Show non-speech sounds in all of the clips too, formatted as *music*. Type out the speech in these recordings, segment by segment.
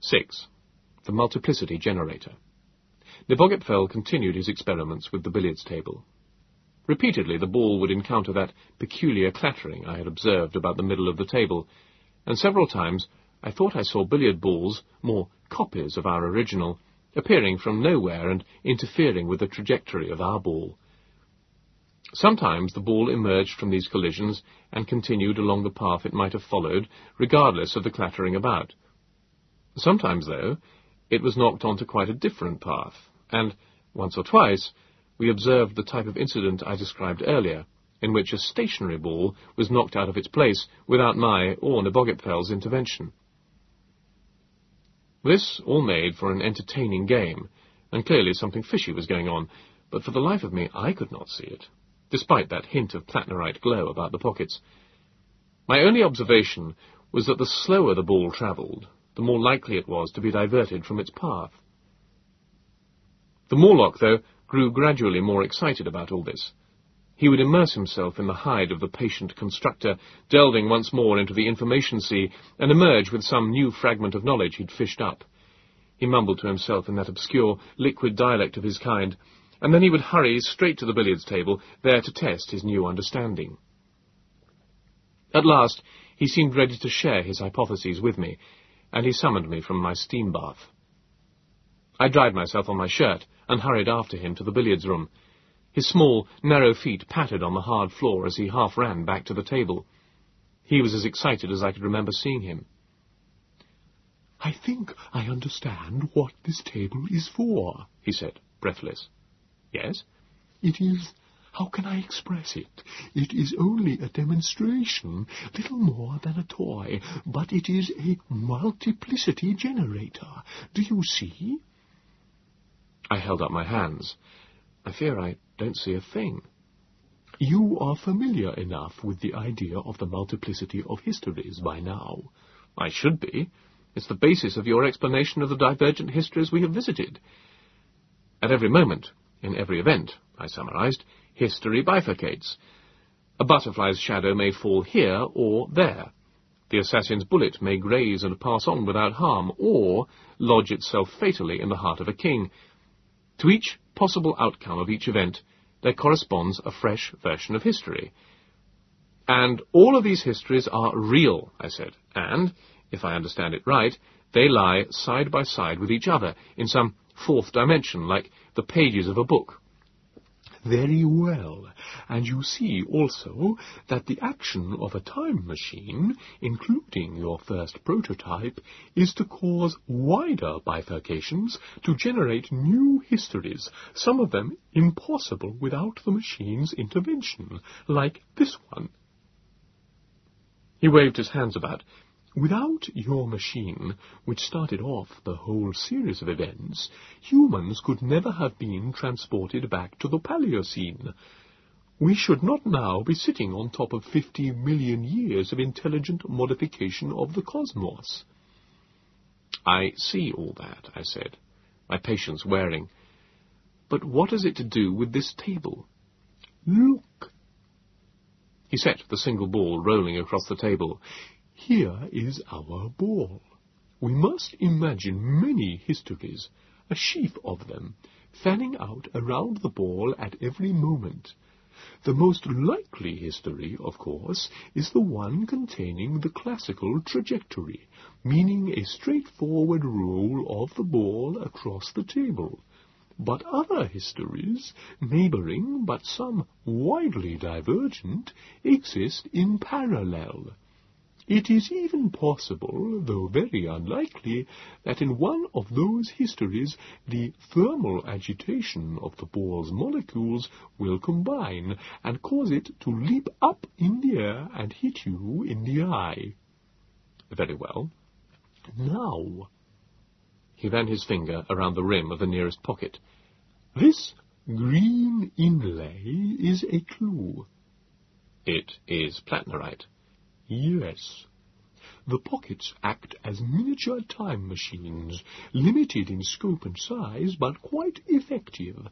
6. The multiplicity generator. Nebogipfel continued his experiments with the billiards table. Repeatedly the ball would encounter that peculiar clattering I had observed about the middle of the table, and several times I thought I saw billiard balls, more copies of our original, appearing from nowhere and interfering with the trajectory of our ball. Sometimes the ball emerged from these collisions and continued along the path it might have followed, regardless of the clattering about. Sometimes, though, it was knocked onto quite a different path, and, once or twice, we observed the type of incident I described earlier, in which a stationary ball was knocked out of its place without my or Nebogipfel's intervention. This all made for an entertaining game, and clearly something fishy was going on, but for the life of me I could not see it despite that hint of plattnerite glow about the pockets. My only observation was that the slower the ball travelled, the more likely it was to be diverted from its path. The Morlock, though, grew gradually more excited about all this. He would immerse himself in the hide of the patient constructor, delving once more into the information sea, and emerge with some new fragment of knowledge he'd fished up. He mumbled to himself in that obscure, liquid dialect of his kind, and then he would hurry straight to the billiards table, there to test his new understanding. At last, he seemed ready to share his hypotheses with me, and he summoned me from my steam bath. I dried myself on my shirt and hurried after him to the billiards room. His small, narrow feet pattered on the hard floor as he half ran back to the table. He was as excited as I could remember seeing him. I think I understand what this table is for, he said, breathless. Yes? It is, how can I express it? It is only a demonstration, little more than a toy, but it is a multiplicity generator. Do you see? I held up my hands. I fear I don't see a thing. You are familiar enough with the idea of the multiplicity of histories by now. I should be. It's the basis of your explanation of the divergent histories we have visited. At every moment, in every event, I summarized, history bifurcates. A butterfly's shadow may fall here or there. The assassin's bullet may graze and pass on without harm, or lodge itself fatally in the heart of a king. To each possible outcome of each event, there corresponds a fresh version of history. And all of these histories are real, I said, and, if I understand it right, they lie side by side with each other in some fourth dimension, like the pages of a book. Very well. And you see also that the action of a time machine, including your first prototype, is to cause wider bifurcations to generate new histories, some of them impossible without the machine's intervention, like this one. He waved his hands about, Without your machine, which started off the whole series of events, humans could never have been transported back to the Paleocene. We should not now be sitting on top of fifty million years of intelligent modification of the cosmos. I see all that, I said, my patience wearing. But what has it to do with this table? Look. He set the single ball rolling across the table. Here is our ball. We must imagine many histories, a sheaf of them, fanning out around the ball at every moment. The most likely history, of course, is the one containing the classical trajectory, meaning a straightforward roll of the ball across the table. But other histories, neighbouring but some widely divergent, exist in parallel. It is even possible, though very unlikely, that in one of those histories the thermal agitation of the ball's molecules will combine and cause it to leap up in the air and hit you in the eye. Very well. Now, he ran his finger around the rim of the nearest pocket. This green inlay is a clue. It is plattnerite. Yes. The pockets act as miniature time machines, limited in scope and size, but quite effective.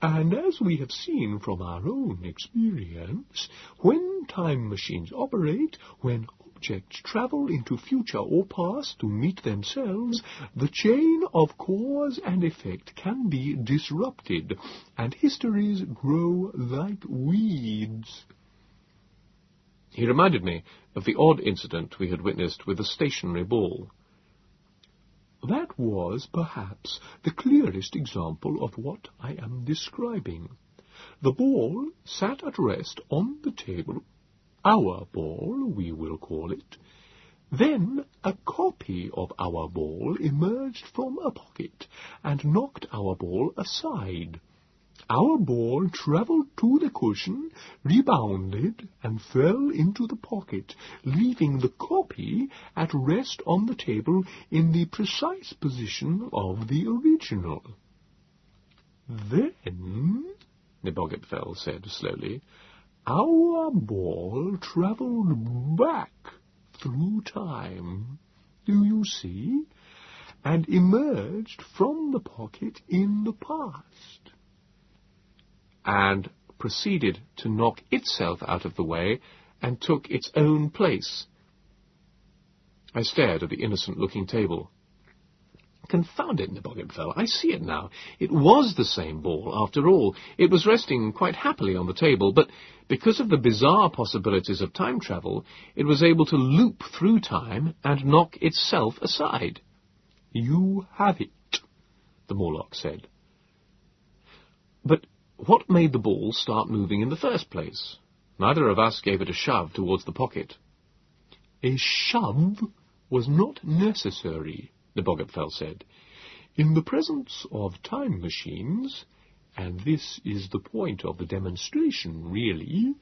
And as we have seen from our own experience, when time machines operate, when objects travel into future or past to meet themselves, the chain of cause and effect can be disrupted, and histories grow like weeds. He reminded me of the odd incident we had witnessed with the stationary ball. That was, perhaps, the clearest example of what I am describing. The ball sat at rest on the table, our ball, we will call it. Then a copy of our ball emerged from a pocket and knocked our ball aside. Our ball travelled to the cushion, rebounded, and fell into the pocket, leaving the copy at rest on the table in the precise position of the original. Then, Nebogipfel said slowly, our ball travelled back through time, do you see, and emerged from the pocket in the past and proceeded to knock itself out of the way and took its own place. I stared at the innocent-looking table. Confound it, Nebogipfel, I see it now. It was the same ball, after all. It was resting quite happily on the table, but because of the bizarre possibilities of time travel, it was able to loop through time and knock itself aside. You have it, the Morlock said. But what made the ball start moving in the first place? Neither of us gave it a shove towards the pocket. A shove was not necessary, Nebogipfel said. In the presence of time machines, and this is the point of the demonstration, really,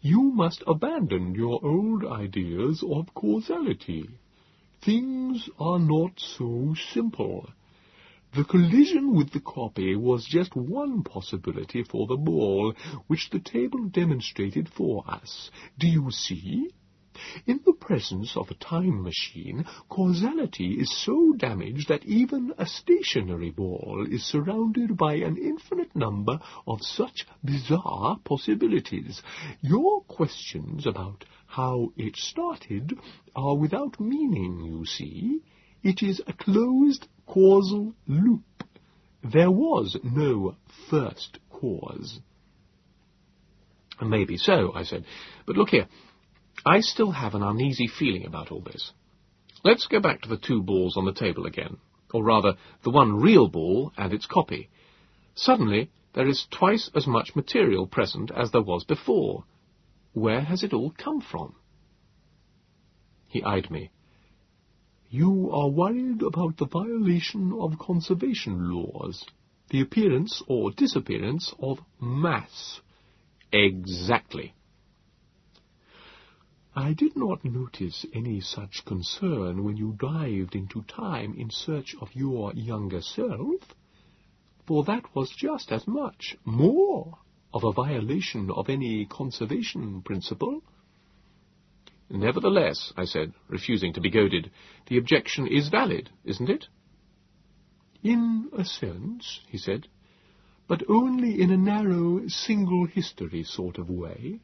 you must abandon your old ideas of causality. Things are not so simple. The collision with the copy was just one possibility for the ball, which the table demonstrated for us. Do you see? In the presence of a time machine, causality is so damaged that even a stationary ball is surrounded by an infinite number of such bizarre possibilities. Your questions about how it started are without meaning, you see. It is a closed causal loop. There was no first cause. Maybe so, I said. But look here, I still have an uneasy feeling about all this. Let's go back to the two balls on the table again, or rather, the one real ball and its copy. Suddenly, there is twice as much material present as there was before. Where has it all come from? He eyed me. You are worried about the violation of conservation laws, the appearance or disappearance of mass. Exactly. I did not notice any such concern when you dived into time in search of your younger self, for that was just as much, more, of a violation of any conservation principle. Nevertheless, I said, refusing to be goaded, the objection is valid, isn't it? In a sense, he said, but only in a narrow, single history sort of way.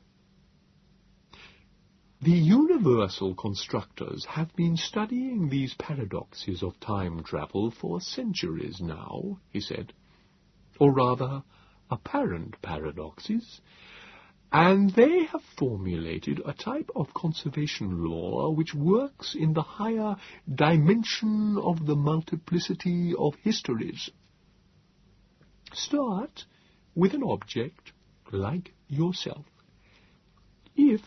The universal constructors have been studying these paradoxes of time travel for centuries now, he said, or rather, apparent paradoxes, and they have formulated a type of conservation law which works in the higher dimension of the multiplicity of histories. Start with an object like yourself. If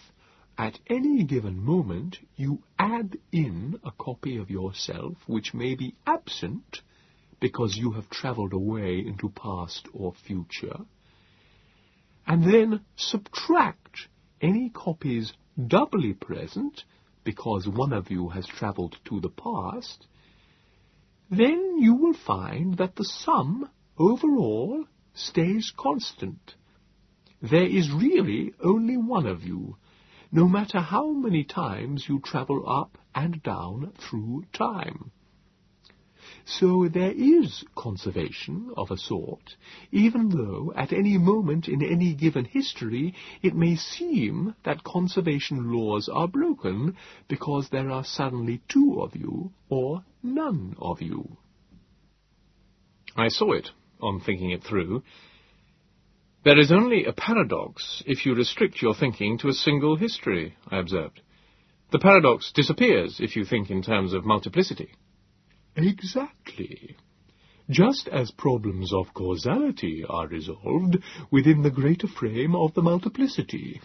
at any given moment you add in a copy of yourself which may be absent because you have travelled away into past or future, and then subtract any copies doubly present, because one of you has travelled to the past, then you will find that the sum overall stays constant. There is really only one of you, no matter how many times you travel up and down through time. So there is conservation of a sort, even though at any moment in any given history it may seem that conservation laws are broken because there are suddenly two of you or none of you. I saw it on thinking it through. There is only a paradox if you restrict your thinking to a single history, I observed. The paradox disappears if you think in terms of multiplicity. Exactly. Just as problems of causality are resolved within the greater frame of the multiplicity.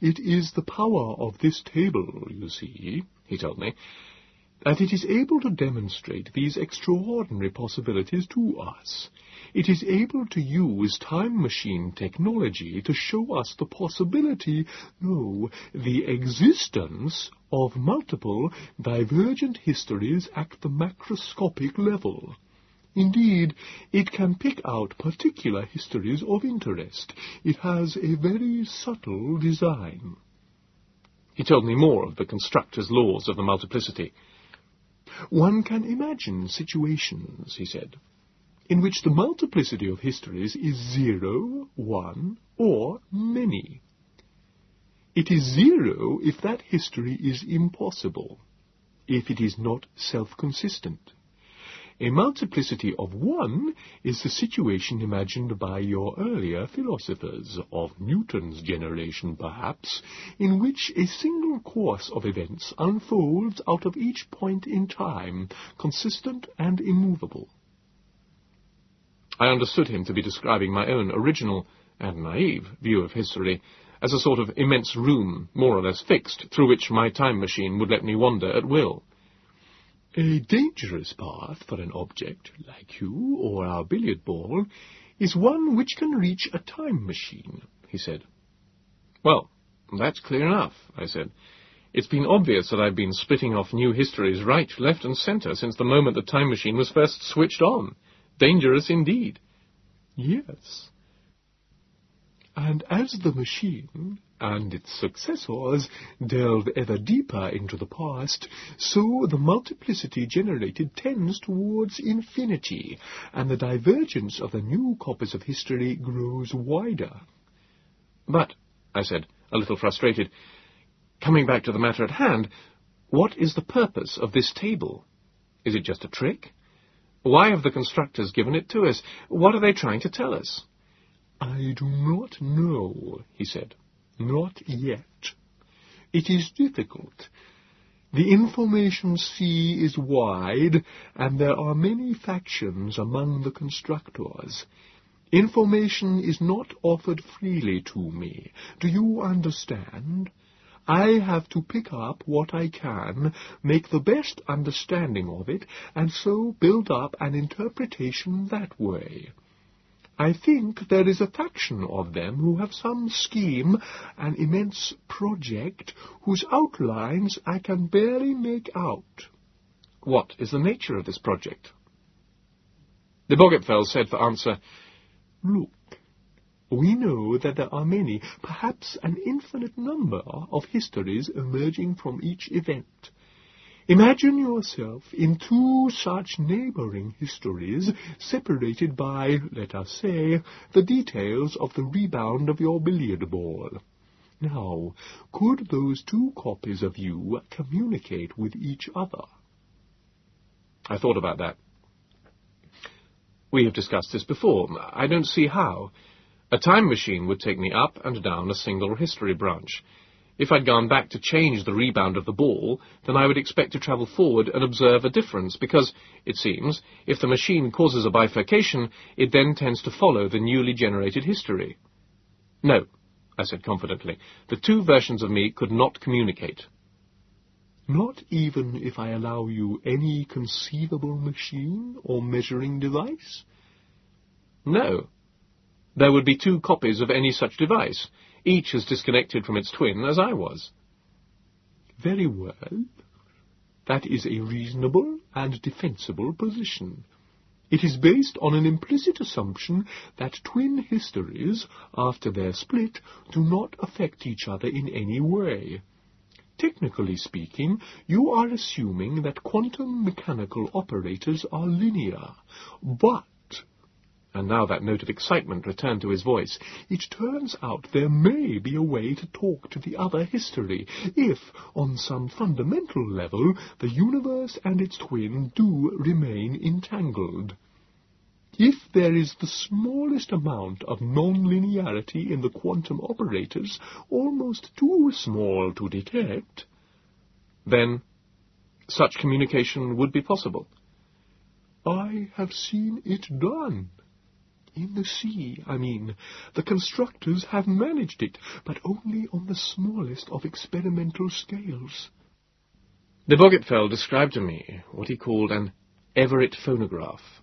It is the power of this table, you see, he told me, that it is able to demonstrate these extraordinary possibilities to us. It is able to use time machine technology to show us the possibility, no, the existence of multiple divergent histories at the macroscopic level. Indeed, it can pick out particular histories of interest. It has a very subtle design. He told me more of the constructor's laws of the multiplicity. One can imagine situations, he said, in which the multiplicity of histories is zero, one, or many. It is zero if that history is impossible, if it is not self-consistent. A multiplicity of one is the situation imagined by your earlier philosophers, of Newton's generation perhaps, in which a single course of events unfolds out of each point in time, consistent and immovable. I understood him to be describing my own original and naive view of history as a sort of immense room, more or less fixed, through which my time machine would let me wander at will. A dangerous path for an object like you or our billiard ball is one which can reach a time machine, he said. Well, that's clear enough, I said. It's been obvious that I've been splitting off new histories right, left, and centre since the moment the time machine was first switched on. Dangerous indeed. Yes. And as the machine and its successors delve ever deeper into the past, so the multiplicity generated tends towards infinity, and the divergence of the new copies of history grows wider. But, I said, a little frustrated, coming back to the matter at hand, what is the purpose of this table? Is it just a trick? Why have the constructors given it to us? What are they trying to tell us? I do not know, he said. Not yet. It is difficult. The information sea is wide, and there are many factions among the constructors. Information is not offered freely to me. Do you understand? I have to pick up what I can, make the best understanding of it, and so build up an interpretation that way. I think there is a faction of them who have some scheme, an immense project, whose outlines I can barely make out. What is the nature of this project? Nebogipfel said for answer, Look, we know that there are many, perhaps an infinite number, of histories emerging from each event. Imagine yourself in two such neighboring histories, separated by, let us say, the details of the rebound of your billiard ball. Now, could those two copies of you communicate with each other? I thought about that. We have discussed this before. I don't see how. A time machine would take me up and down a single history branch. If I'd gone back to change the rebound of the ball, then I would expect to travel forward and observe a difference, because, it seems, if the machine causes a bifurcation, it then tends to follow the newly generated history. No, I said confidently, the two versions of me could not communicate. Not even if I allow you any conceivable machine or measuring device? No. There would be two copies of any such device, each as disconnected from its twin as I was. Very well. That is a reasonable and defensible position. It is based on an implicit assumption that twin histories, after their split, do not affect each other in any way. Technically speaking, you are assuming that quantum mechanical operators are linear. But and now that note of excitement returned to his voice. It turns out there may be a way to talk to the other history, if, on some fundamental level, the universe and its twin do remain entangled. If there is the smallest amount of nonlinearity in the quantum operators, almost too small to detect, then such communication would be possible. I have seen it done. In the sea, I mean. The constructors have managed it, but only on the smallest of experimental scales. Nebogipfel described to me what he called an Everett phonograph.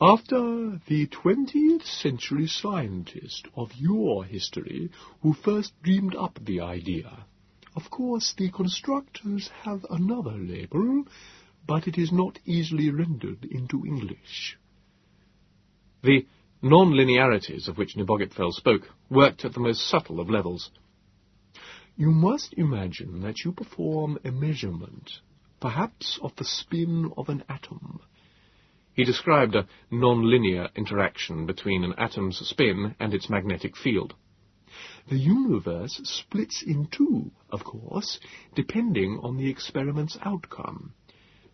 After the 20th century scientist of your history who first dreamed up the idea. Of course, the constructors have another label, but it is not easily rendered into English. The non-linearities of which Nebogipfel spoke worked at the most subtle of levels. You must imagine that you perform a measurement, perhaps of the spin of an atom. He described a non-linear interaction between an atom's spin and its magnetic field. The universe splits in two, of course, depending on the experiment's outcome.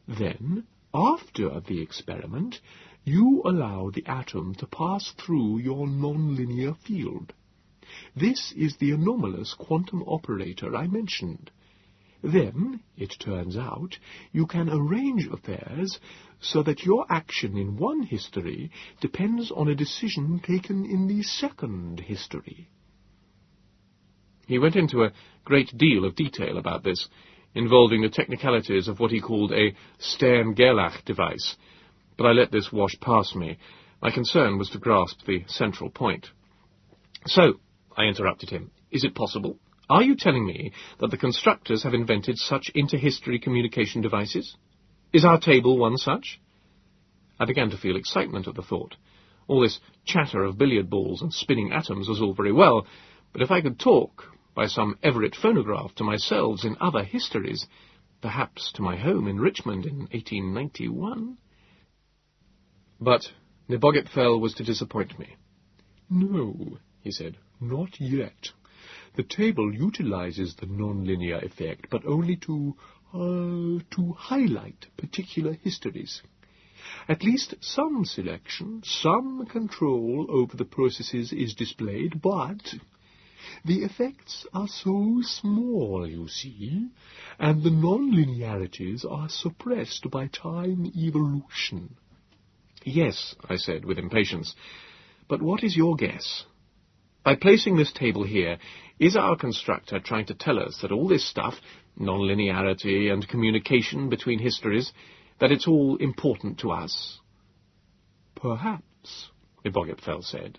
Then, after the experiment, you allow the atom to pass through your nonlinear field. This is the anomalous quantum operator I mentioned. Then, it turns out, you can arrange affairs so that your action in one history depends on a decision taken in the second history. He went into a great deal of detail about this, involving the technicalities of what he called a Stern-Gerlach device, but I let this wash past me. My concern was to grasp the central point. So, I interrupted him, is it possible? Are you telling me that the constructors have invented such interhistory communication devices? Is our table one such? I began to feel excitement at the thought. All this chatter of billiard balls and spinning atoms was all very well, but if I could talk, by some Everett phonograph, to myself in other histories, perhaps to my home in Richmond in 1891... But Nebogipfel was to disappoint me. No, he said, not yet. The table utilizes the nonlinear effect, but only to, uh, to highlight particular histories. At least some selection, some control over the processes is displayed, but the effects are so small, you see, and the nonlinearities are suppressed by time evolution. Yes, I said with impatience. But what is your guess? By placing this table here, is our constructor trying to tell us that all this stuff, nonlinearity and communication between histories, that it's all important to us? Perhaps, Nebogipfel said.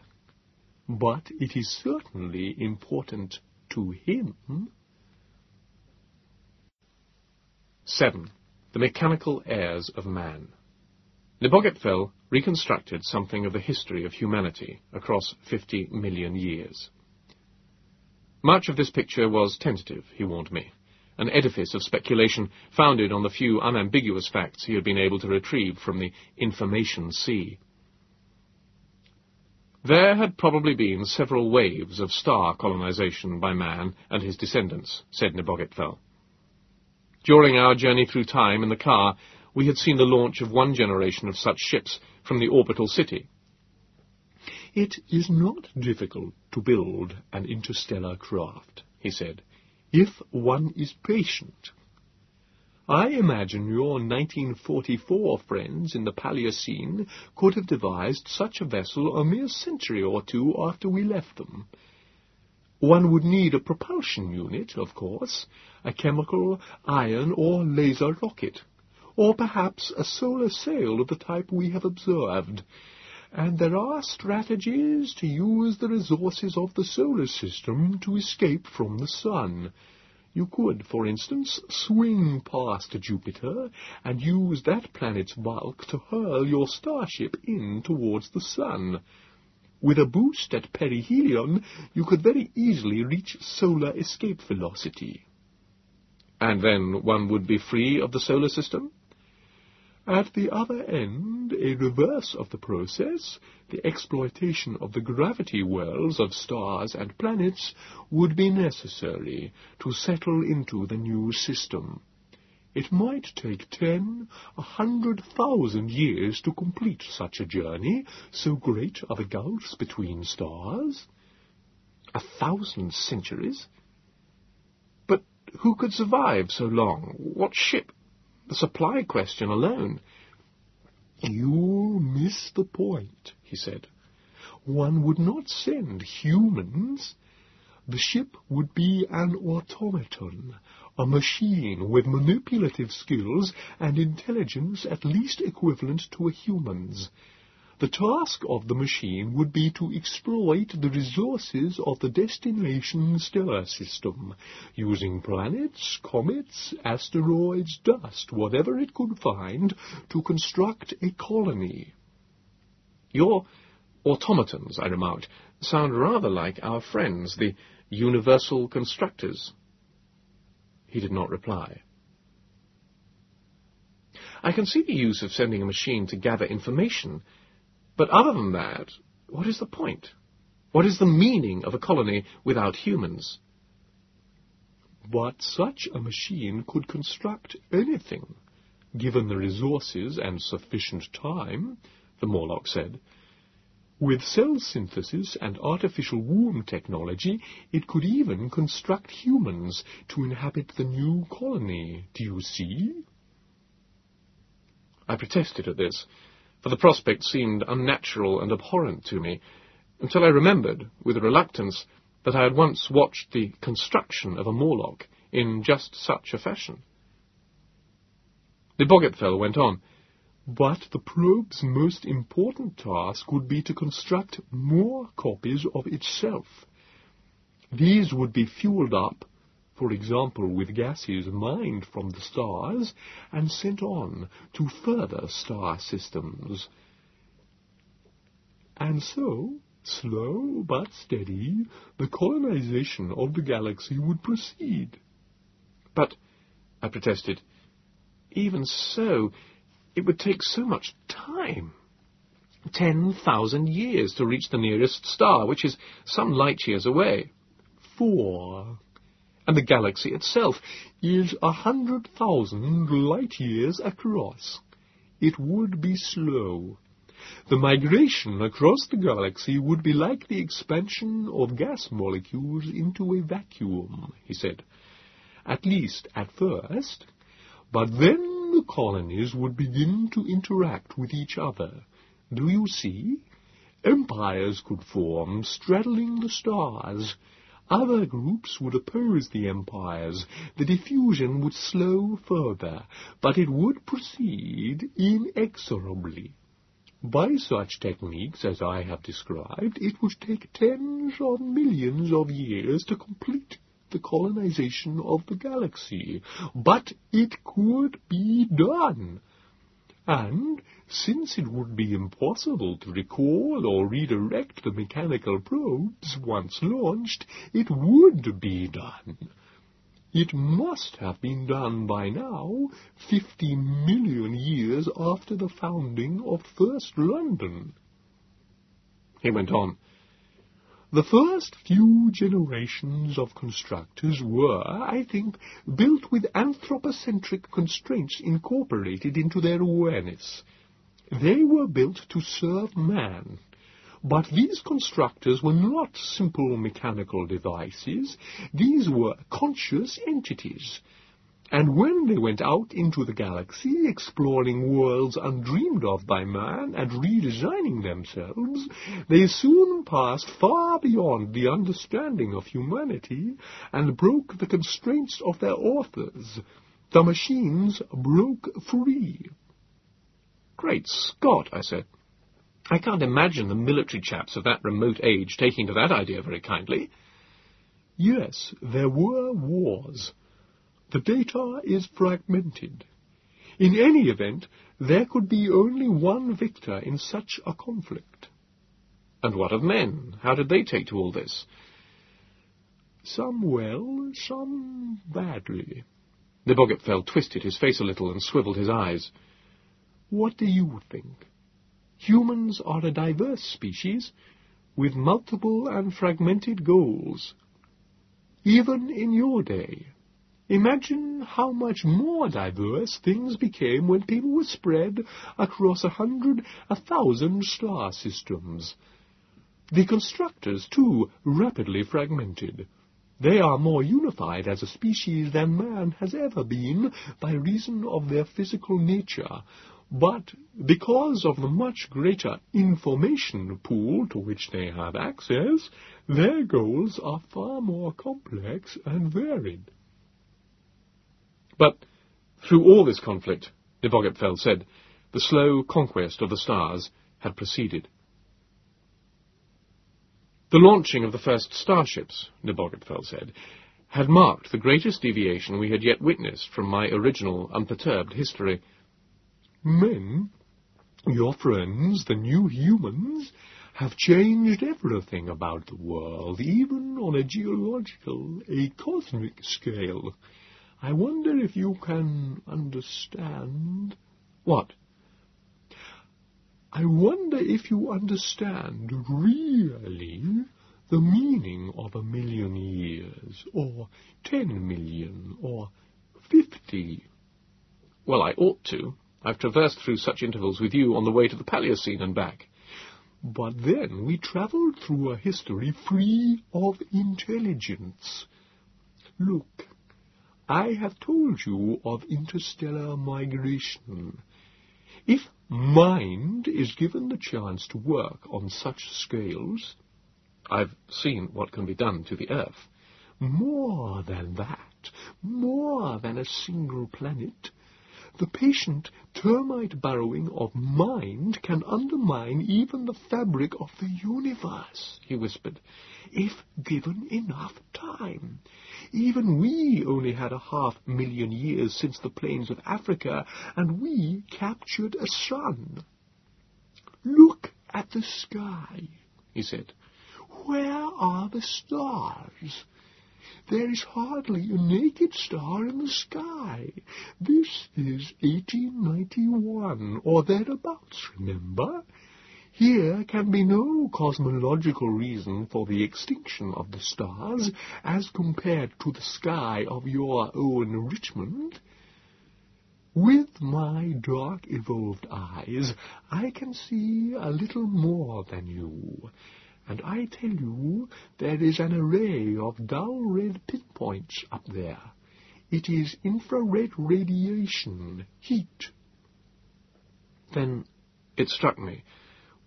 But it is certainly important to him. 7. The Mechanical Heirs of Man Nebogipfel reconstructed something of the history of humanity across 50 million years. Much of this picture was tentative, he warned me, an edifice of speculation founded on the few unambiguous facts he had been able to retrieve from the information sea. There had probably been several waves of star colonization by man and his descendants, said Nebogipfel. During our journey through time in the car, we had seen the launch of one generation of such ships from the orbital city. It is not difficult to build an interstellar craft, he said, if one is patient. I imagine your 1944 friends in the Paleocene could have devised such a vessel a mere century or two after we left them. One would need a propulsion unit, of course, a chemical, ion, or laser rocket or perhaps a solar sail of the type we have observed. And there are strategies to use the resources of the solar system to escape from the sun. You could, for instance, swing past Jupiter and use that planet's bulk to hurl your starship in towards the sun. With a boost at perihelion, you could very easily reach solar escape velocity. And then one would be free of the solar system? At the other end, a reverse of the process, the exploitation of the gravity wells of stars and planets, would be necessary to settle into the new system. It might take ten, a hundred thousand years to complete such a journey, so great are the gulfs between stars. A thousand centuries? But who could survive so long? What ship? The supply question alone. You miss the point, he said. One would not send humans. The ship would be an automaton, a machine with manipulative skills and intelligence at least equivalent to a human's. The task of the machine would be to exploit the resources of the destination stellar system, using planets, comets, asteroids, dust, whatever it could find, to construct a colony. Your automatons, I remarked, sound rather like our friends, the universal constructors. He did not reply. I can see the use of sending a machine to gather information, but other than that, what is the point? What is the meaning of a colony without humans? But such a machine could construct anything, given the resources and sufficient time, the Morlock said. With cell synthesis and artificial womb technology, it could even construct humans to inhabit the new colony. Do you see? I protested at this for the prospect seemed unnatural and abhorrent to me, until I remembered, with reluctance, that I had once watched the construction of a Morlock in just such a fashion. The Nebogipfel went on, But the probe's most important task would be to construct more copies of itself. These would be fueled up for example with gases mined from the stars and sent on to further star systems. And so, slow but steady, the colonization of the galaxy would proceed. But, I protested, even so, it would take so much time. Ten thousand years to reach the nearest star, which is some light years away. Four and the galaxy itself is a hundred thousand light-years across. It would be slow. The migration across the galaxy would be like the expansion of gas molecules into a vacuum, he said. At least at first. But then the colonies would begin to interact with each other. Do you see? Empires could form, straddling the stars. Other groups would oppose the empires. The diffusion would slow further, but it would proceed inexorably. By such techniques as I have described, it would take tens of millions of years to complete the colonization of the galaxy. But it could be done. And since it would be impossible to recall or redirect the mechanical probes once launched, it would be done. It must have been done by now, fifty million years after the founding of First London. He went on, the first few generations of constructors were, I think, built with anthropocentric constraints incorporated into their awareness. They were built to serve man. But these constructors were not simple mechanical devices. These were conscious entities. And when they went out into the galaxy, exploring worlds undreamed of by man and redesigning themselves, they soon passed far beyond the understanding of humanity and broke the constraints of their authors. The machines broke free. Great Scott, I said. I can't imagine the military chaps of that remote age taking to that idea very kindly. Yes, there were wars the data is fragmented. In any event, there could be only one victor in such a conflict. And what of men? How did they take to all this? Some well, some badly. Nebogipfel twisted his face a little and swiveled his eyes. What do you think? Humans are a diverse species, with multiple and fragmented goals. Even in your day, imagine how much more diverse things became when people were spread across a hundred, a thousand star systems. The constructors, too, rapidly fragmented. They are more unified as a species than man has ever been by reason of their physical nature, but because of the much greater information pool to which they have access, their goals are far more complex and varied. But through all this conflict, Nebogipfel said, the slow conquest of the stars had proceeded. The launching of the first starships, Nebogipfel said, had marked the greatest deviation we had yet witnessed from my original unperturbed history. Men, your friends, the new humans, have changed everything about the world, even on a geological, a cosmic scale. I wonder if you can understand... What? I wonder if you understand really the meaning of a million years, or ten million, or fifty. Well, I ought to. I've traversed through such intervals with you on the way to the Paleocene and back. But then we travelled through a history free of intelligence. Look, I have told you of interstellar migration. If mind is given the chance to work on such scales... I've seen what can be done to the Earth. More than that, more than a single planet, the patient termite burrowing of mind can undermine even the fabric of the universe, he whispered, if given enough time. Even we only had a half million years since the plains of Africa, and we captured a sun. Look at the sky, he said. Where are the stars? There is hardly a naked star in the sky. This is 1891, or thereabouts, remember? Here can be no cosmological reason for the extinction of the stars as compared to the sky of your own Richmond. With my dark evolved eyes, I can see a little more than you, and I tell you there is an array of dull red pinpoints up there. It is infrared radiation, heat. Then it struck me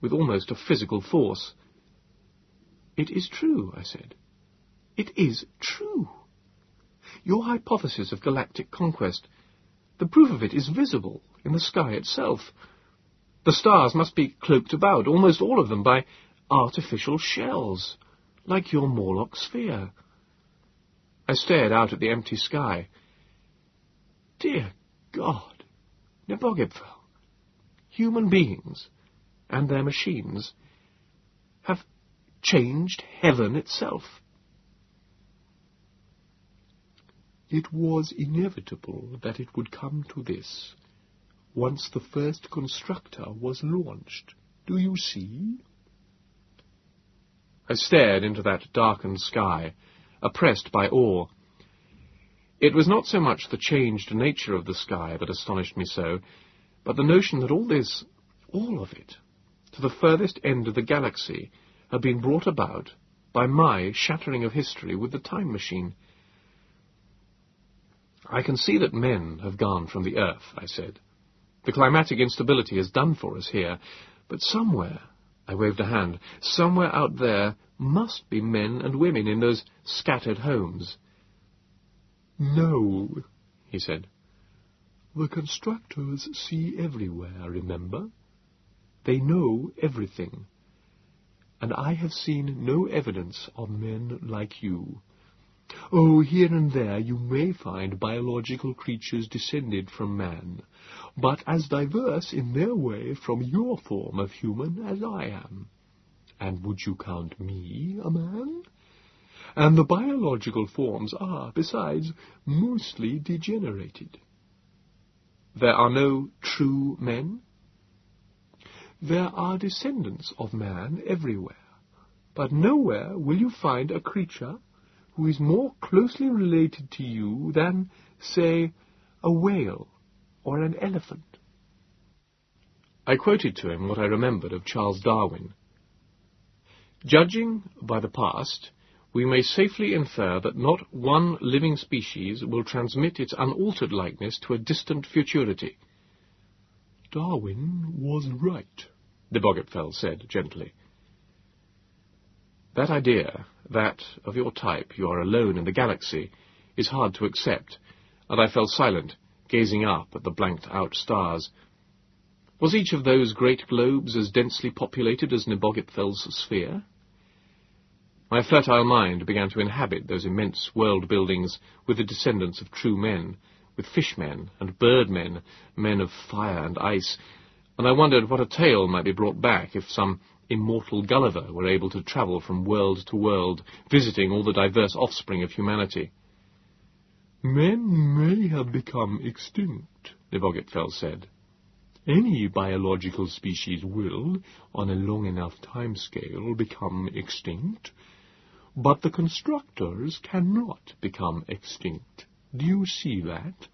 with almost a physical force. It is true, I said. It is true. Your hypothesis of galactic conquest, the proof of it is visible in the sky itself. The stars must be cloaked about, almost all of them, by artificial shells, like your Morlock sphere. I stared out at the empty sky. Dear God, Nebogipfel, human beings, and their machines have changed heaven itself. It was inevitable that it would come to this, once the first constructor was launched. Do you see? I stared into that darkened sky, oppressed by awe. It was not so much the changed nature of the sky that astonished me so, but the notion that all this, all of it, to the furthest end of the galaxy had been brought about by my shattering of history with the time machine. I can see that men have gone from the Earth, I said. The climatic instability is done for us here, but somewhere, I waved a hand, somewhere out there must be men and women in those scattered homes. No, he said. The constructors see everywhere, remember? They know everything. And I have seen no evidence of men like you. Oh, here and there you may find biological creatures descended from man, but as diverse in their way from your form of human as I am. And would you count me a man? and the biological forms are, besides, mostly degenerated. There are no true men? There are descendants of man everywhere, but nowhere will you find a creature who is more closely related to you than, say, a whale or an elephant. I quoted to him what I remembered of Charles Darwin. Judging by the past, we may safely infer that not one living species will transmit its unaltered likeness to a distant futurity. Darwin was right, Nebogipfel said gently. That idea, that, of your type, you are alone in the galaxy, is hard to accept, and I fell silent, gazing up at the blanked-out stars. Was each of those great globes as densely populated as Nebogipfel's sphere? My fertile mind began to inhabit those immense world buildings with the descendants of true men, with fishmen and birdmen, men of fire and ice, and I wondered what a tale might be brought back if some immortal Gulliver were able to travel from world to world, visiting all the diverse offspring of humanity. Men may have become extinct, Nebogipfel said. Any biological species will, on a long enough time scale, become extinct, but the constructors cannot become extinct. Do you see that?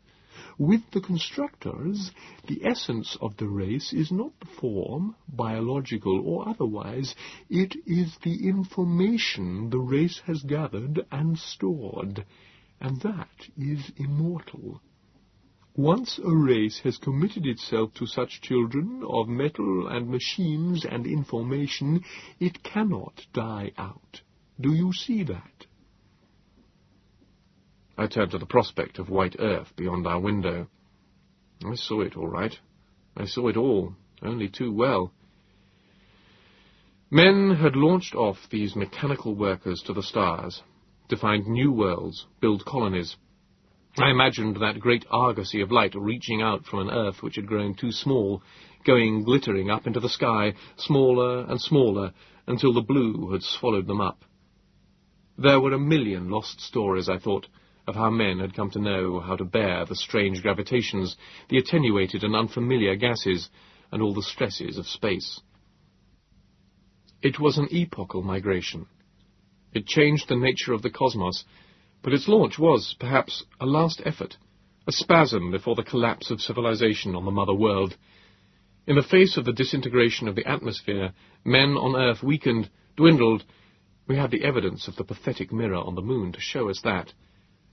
With the constructors, the essence of the race is not the form, biological or otherwise, it is the information the race has gathered and stored, and that is immortal. Once a race has committed itself to such children of metal and machines and information, it cannot die out. Do you see that? I turned to the prospect of white earth beyond our window. I saw it all right. I saw it all, only too well. Men had launched off these mechanical workers to the stars, to find new worlds, build colonies. I imagined that great argosy of light reaching out from an earth which had grown too small, going glittering up into the sky, smaller and smaller, until the blue had swallowed them up. There were a million lost stories, I thought, of how men had come to know how to bear the strange gravitations, the attenuated and unfamiliar gases, and all the stresses of space. It was an epochal migration. It changed the nature of the cosmos, but its launch was, perhaps, a last effort, a spasm before the collapse of civilization on the mother world. In the face of the disintegration of the atmosphere, men on Earth weakened, dwindled, we had the evidence of the pathetic mirror on the moon to show us that,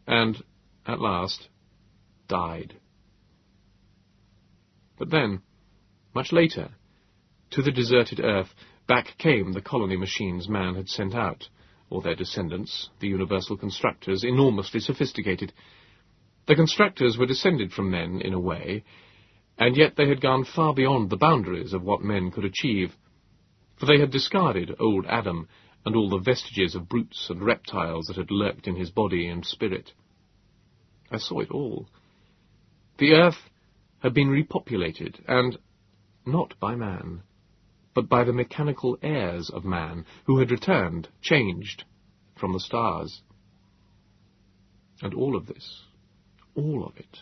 and, at last, died. But then, much later, to the deserted earth, back came the colony machines man had sent out, or their descendants, the universal constructors, enormously sophisticated. The constructors were descended from men, in a way, and yet they had gone far beyond the boundaries of what men could achieve, for they had discarded old Adam and all the vestiges of brutes and reptiles that had lurked in his body and spirit. I saw it all. The earth had been repopulated, and not by man, but by the mechanical heirs of man, who had returned, changed, from the stars. And all of this, all of it,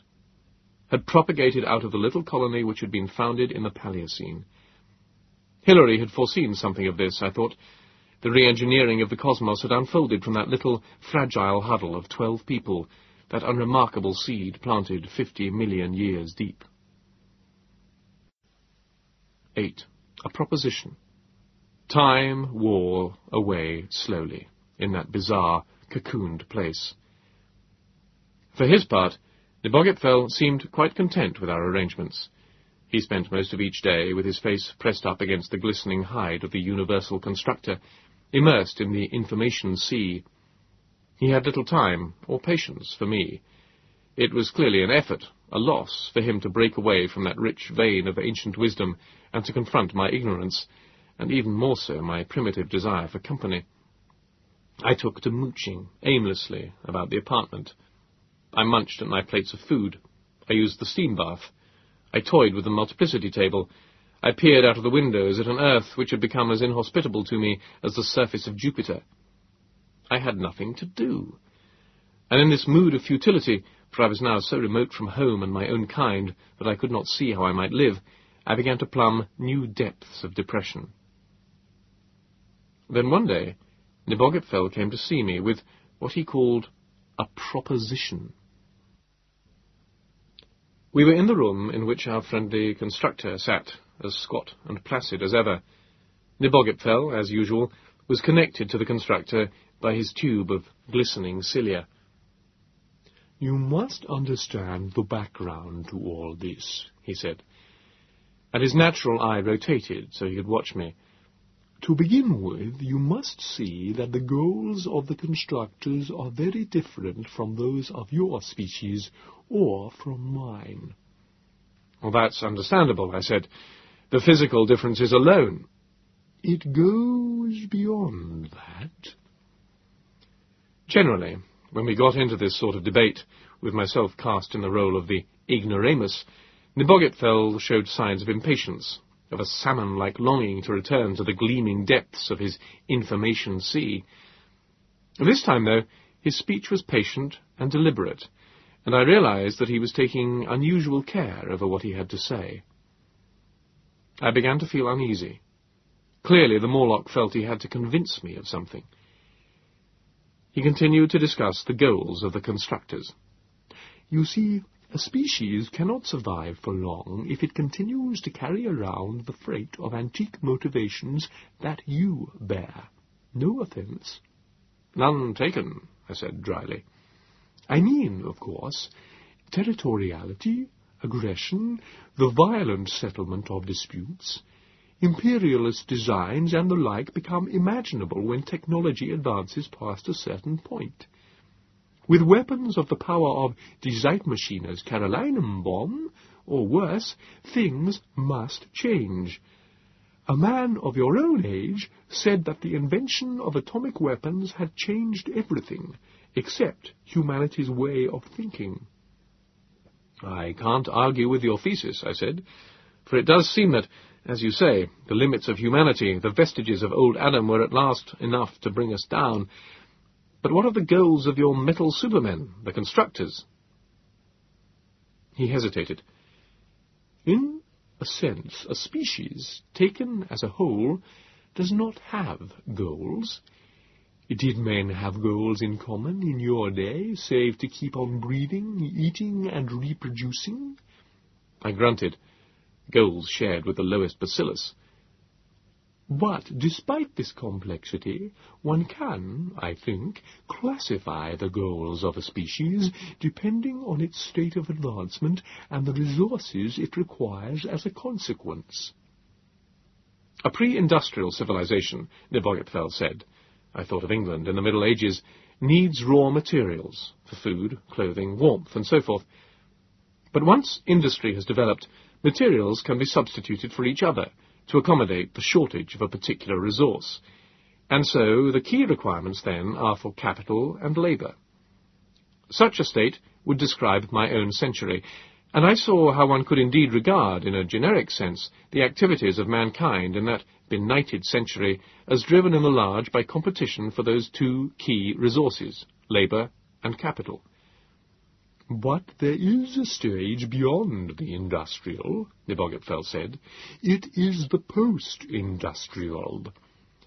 had propagated out of the little colony which had been founded in the Paleocene. Hilary had foreseen something of this, I thought, the re-engineering of the cosmos had unfolded from that little, fragile huddle of twelve people, that unremarkable seed planted fifty million years deep. 8. A proposition. Time wore away slowly in that bizarre, cocooned place. For his part, Nebogipfel seemed quite content with our arrangements. He spent most of each day with his face pressed up against the glistening hide of the universal constructor, immersed in the information sea. He had little time or patience for me. It was clearly an effort, a loss, for him to break away from that rich vein of ancient wisdom and to confront my ignorance, and even more so my primitive desire for company. I took to mooching aimlessly about the apartment. I munched at my plates of food. I used the steam bath. I toyed with the multiplicity table, I peered out of the windows at an earth which had become as inhospitable to me as the surface of Jupiter. I had nothing to do. And in this mood of futility, for I was now so remote from home and my own kind that I could not see how I might live, I began to plumb new depths of depression. Then one day, Nebogipfel came to see me with what he called a proposition. We were in the room in which our friendly constructor sat, as squat and placid as ever. Nebogipfel, as usual, was connected to the constructor by his tube of glistening cilia. You must understand the background to all this, he said. And his natural eye rotated so he could watch me. To begin with, you must see that the goals of the constructors are very different from those of your species or from mine. Well, that's understandable, I said. The physical differences alone. It goes beyond that. Generally, when we got into this sort of debate, with myself cast in the role of the ignoramus, Nebogipfel showed signs of impatience, of a salmon-like longing to return to the gleaming depths of his information sea. This time, though, his speech was patient and deliberate, and I realized that he was taking unusual care over what he had to say. I began to feel uneasy. Clearly, the Morlock felt he had to convince me of something. He continued to discuss the goals of the constructors. You see, a species cannot survive for long if it continues to carry around the freight of antique motivations that you bear. No offence. None taken, I said dryly. I mean, of course, territoriality, aggression, the violent settlement of disputes, imperialist designs and the like become imaginable when technology advances past a certain point. With weapons of the power of Die Zeitmaschine's Carolinenbomb, or worse, things must change. A man of your own age said that the invention of atomic weapons had changed everything, except humanity's way of thinking. I can't argue with your thesis, I said, for it does seem that, as you say, the limits of humanity, the vestiges of old Adam, were at last enough to bring us down, but what are the goals of your metal supermen, the constructors? He hesitated. In a sense, a species, taken as a whole, does not have goals. Did men have goals in common in your day, save to keep on breathing, eating, and reproducing? I grunted. Goals shared with the lowest bacillus. But despite this complexity, one can, I think, classify the goals of a species depending on its state of advancement and the resources it requires as a consequence. A pre-industrial civilization, Nebogipfel said, I thought of England in the Middle Ages, needs raw materials for food, clothing, warmth, and so forth. But once industry has developed, materials can be substituted for each other, to accommodate the shortage of a particular resource. And so the key requirements then are for capital and labour. Such a state would describe my own century, and I saw how one could indeed regard, in a generic sense, the activities of mankind in that benighted century as driven in the large by competition for those two key resources, labour and capital. But there is a stage beyond the industrial, Nebogipfel said. It is the post-industrial.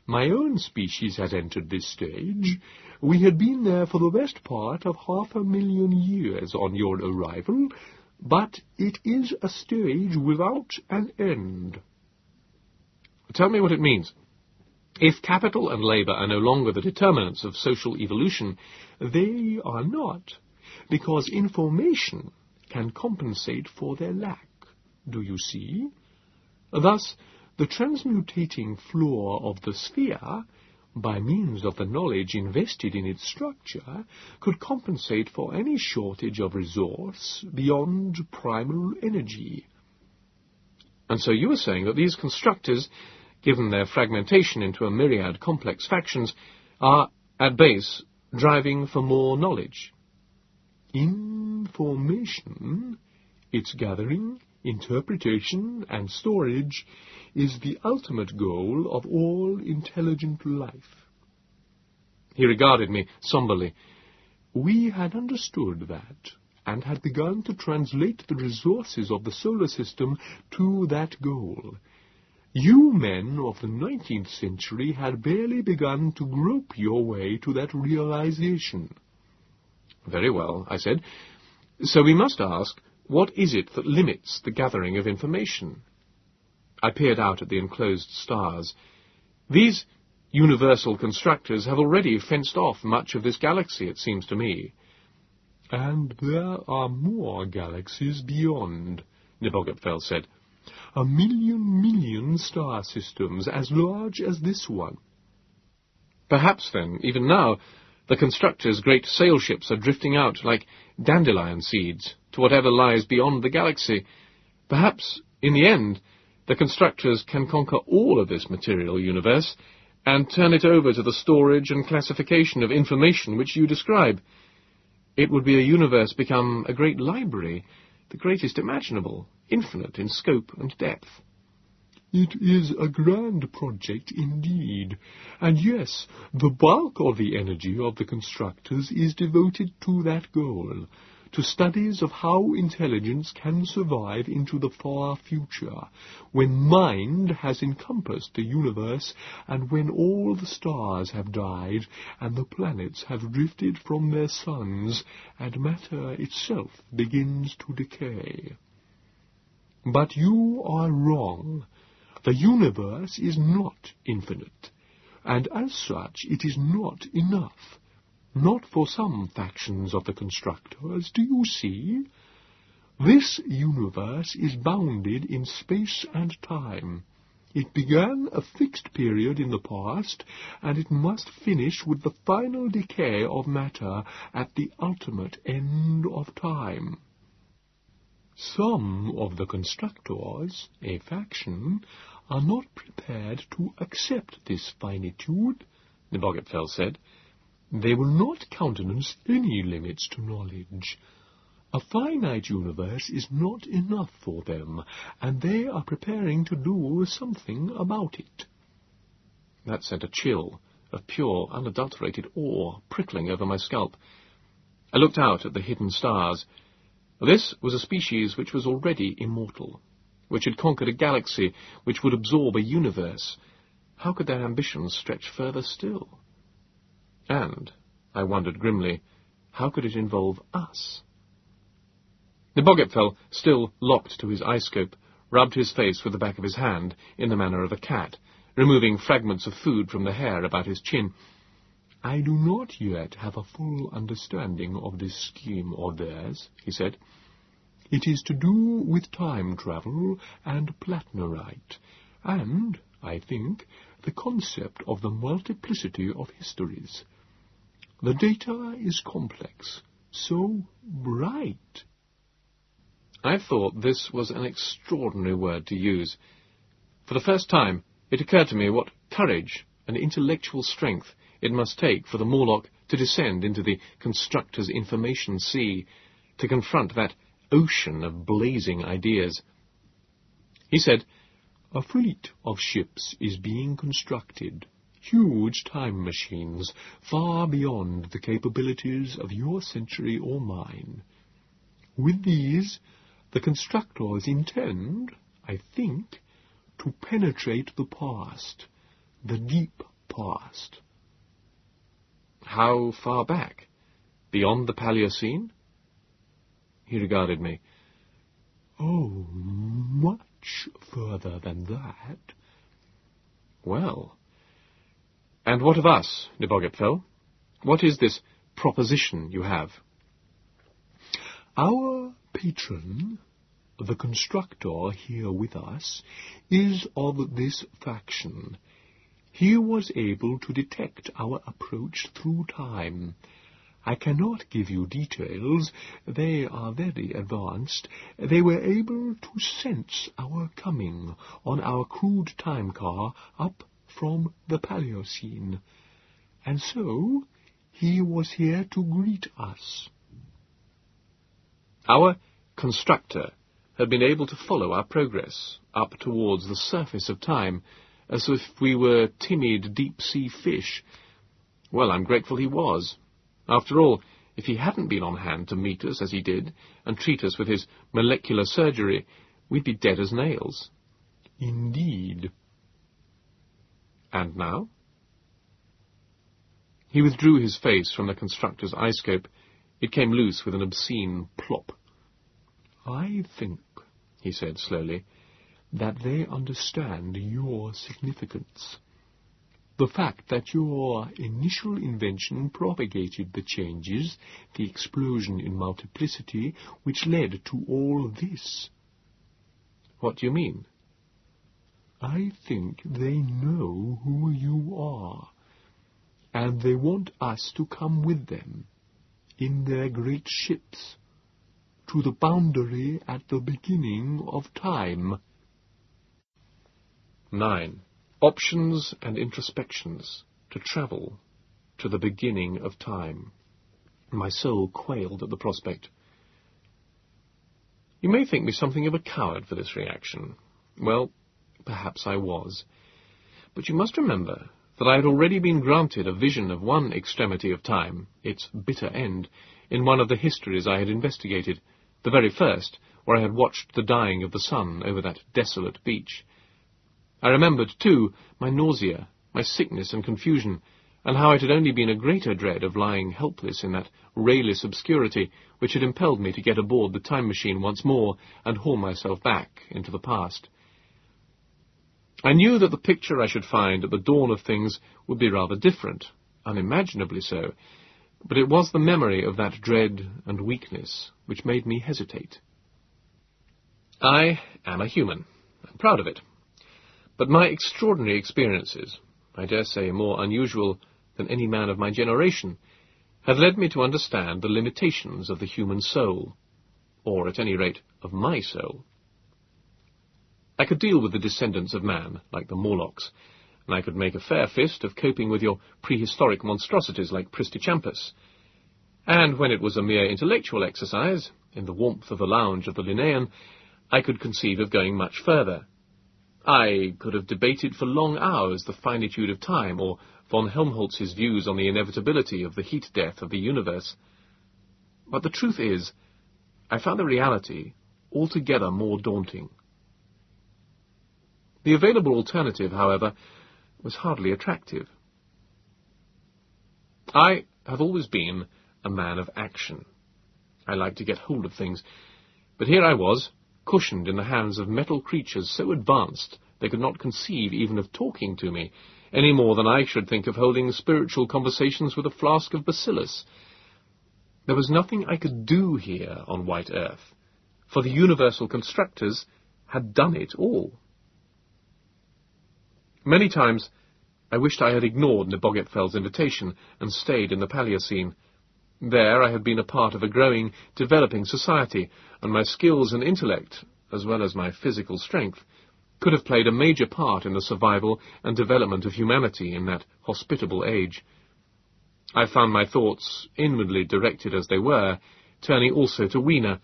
My own species has entered this stage. We had been there for the best part of half a million years on your arrival, but it is a stage without an end. Tell me what it means. If capital and labour are no longer the determinants of social evolution, they are not because information can compensate for their lack. Do you see? Thus, the transmutating floor of the sphere, by means of the knowledge invested in its structure, could compensate for any shortage of resource beyond primal energy. And so you are saying that these constructors, given their fragmentation into a myriad complex factions, are, at base, driving for more knowledge. Information, its gathering, interpretation, and storage, is the ultimate goal of all intelligent life. He regarded me somberly. We had understood that, and had begun to translate the resources of the solar system to that goal. You men of the nineteenth century had barely begun to grope your way to that realization. Very well, I said. So we must ask, what is it that limits the gathering of information? I peered out at the enclosed stars. These universal constructors have already fenced off much of this galaxy, it seems to me. And there are more galaxies beyond, Nebogipfel said. A million million star systems as large as this one. Perhaps, then, even now, the constructors' great sail ships are drifting out like dandelion seeds to whatever lies beyond the galaxy. Perhaps, in the end, the constructors can conquer all of this material universe and turn it over to the storage and classification of information which you describe. It would be a universe become a great library, the greatest imaginable, infinite in scope and depth. It is a grand project indeed, and yes, the bulk of the energy of the constructors is devoted to that goal to studies of how intelligence can survive into the far future, when mind has encompassed the universe, and when all the stars have died, and the planets have drifted from their suns, and matter itself begins to decay. But you are wrong. The universe is not infinite, and as such it is not enough. Not for some factions of the constructors, do you see? This universe is bounded in space and time. It began a fixed period in the past, and it must finish with the final decay of matter at the ultimate end of time. Some of the constructors, a faction, are not prepared to accept this finitude, Nebogipfel said. They will not countenance any limits to knowledge. A finite universe is not enough for them, and they are preparing to do something about it. That sent a chill of pure, unadulterated awe prickling over my scalp. I looked out at the hidden stars. This was a species which was already immortal, which had conquered a galaxy which would absorb a universe. How could their ambitions stretch further still? And, I wondered grimly, how could it involve us? Nebogipfel, still locked to his eye-scope, rubbed his face with the back of his hand, in the manner of a cat, removing fragments of food from the hair about his chin. I do not yet have a full understanding of this scheme of theirs, he said. It is to do with time travel and plattnerite, and, I think, the concept of the multiplicity of histories. The data is complex, so bright. I thought this was an extraordinary word to use. For the first time, it occurred to me what courage and intellectual strength it must take for the Morlock to descend into the constructor's information sea, to confront that ocean of blazing ideas. He said, A fleet of ships is being constructed huge time machines far beyond the capabilities of your century or mine. With these, the constructors intend, I think, to penetrate the past, the deep past. How far back? Beyond the Paleocene? He regarded me. Oh, much further than that. Well, and what of us, Nebogipfel? What is this proposition you have? Our patron, the constructor here with us, is of this faction. He was able to detect our approach through time. I cannot give you details. They are very advanced. They were able to sense our coming on our crude time car up from the Paleocene, and so he was here to greet us. Our constructor had been able to follow our progress up towards the surface of time, as if we were timid deep-sea fish. Well, I'm grateful he was. After all, if he hadn't been on hand to meet us as he did, and treat us with his molecular surgery, we'd be dead as nails. Indeed. And now? He withdrew his face from the constructor's eye-scope. It came loose with an obscene plop. I think, he said slowly, that they understand your significance. The fact that your initial invention propagated the changes, the explosion in multiplicity, which led to all this. What do you mean? I think they know who you are, and they want us to come with them in their great ships to the boundary at the beginning of time. 9. Options and introspections to travel to the beginning of time. My soul quailed at the prospect. You may think me something of a coward for this reaction. Well, perhaps I was. But you must remember that I had already been granted a vision of one extremity of time, its bitter end, in one of the histories I had investigated, the very first, where I had watched the dying of the sun over that desolate beach. I remembered, too, my nausea, my sickness and confusion, and how it had only been a greater dread of lying helpless in that rayless obscurity which had impelled me to get aboard the time machine once more and haul myself back into the past. I knew that the picture I should find at the dawn of things would be rather different, unimaginably so, but it was the memory of that dread and weakness which made me hesitate. I am a human. I'm proud of it. But my extraordinary experiences, I dare say more unusual than any man of my generation, had led me to understand the limitations of the human soul, or at any rate of my soul. I could deal with the descendants of man, like the Morlocks, and I could make a fair fist of coping with your prehistoric monstrosities like Pristichampsus. And when it was a mere intellectual exercise, in the warmth of the lounge of the Linnaean, I could conceive of going much further. I could have debated for long hours the finitude of time, or von Helmholtz's views on the inevitability of the heat death of the universe. But the truth is, I found the reality altogether more daunting. The available alternative, however, was hardly attractive. I have always been a man of action. I like to get hold of things, but here I was, cushioned in the hands of metal creatures so advanced they could not conceive even of talking to me, any more than I should think of holding spiritual conversations with a flask of bacillus. There was nothing I could do here on white earth, for the universal constructors had done it all. Many times I wished I had ignored Nebogipfel's invitation and stayed in the Paleocene. There I had been a part of a growing, developing society, and my skills and intellect, as well as my physical strength, could have played a major part in the survival and development of humanity in that hospitable age. I found my thoughts, inwardly directed as they were, turning also to Weena,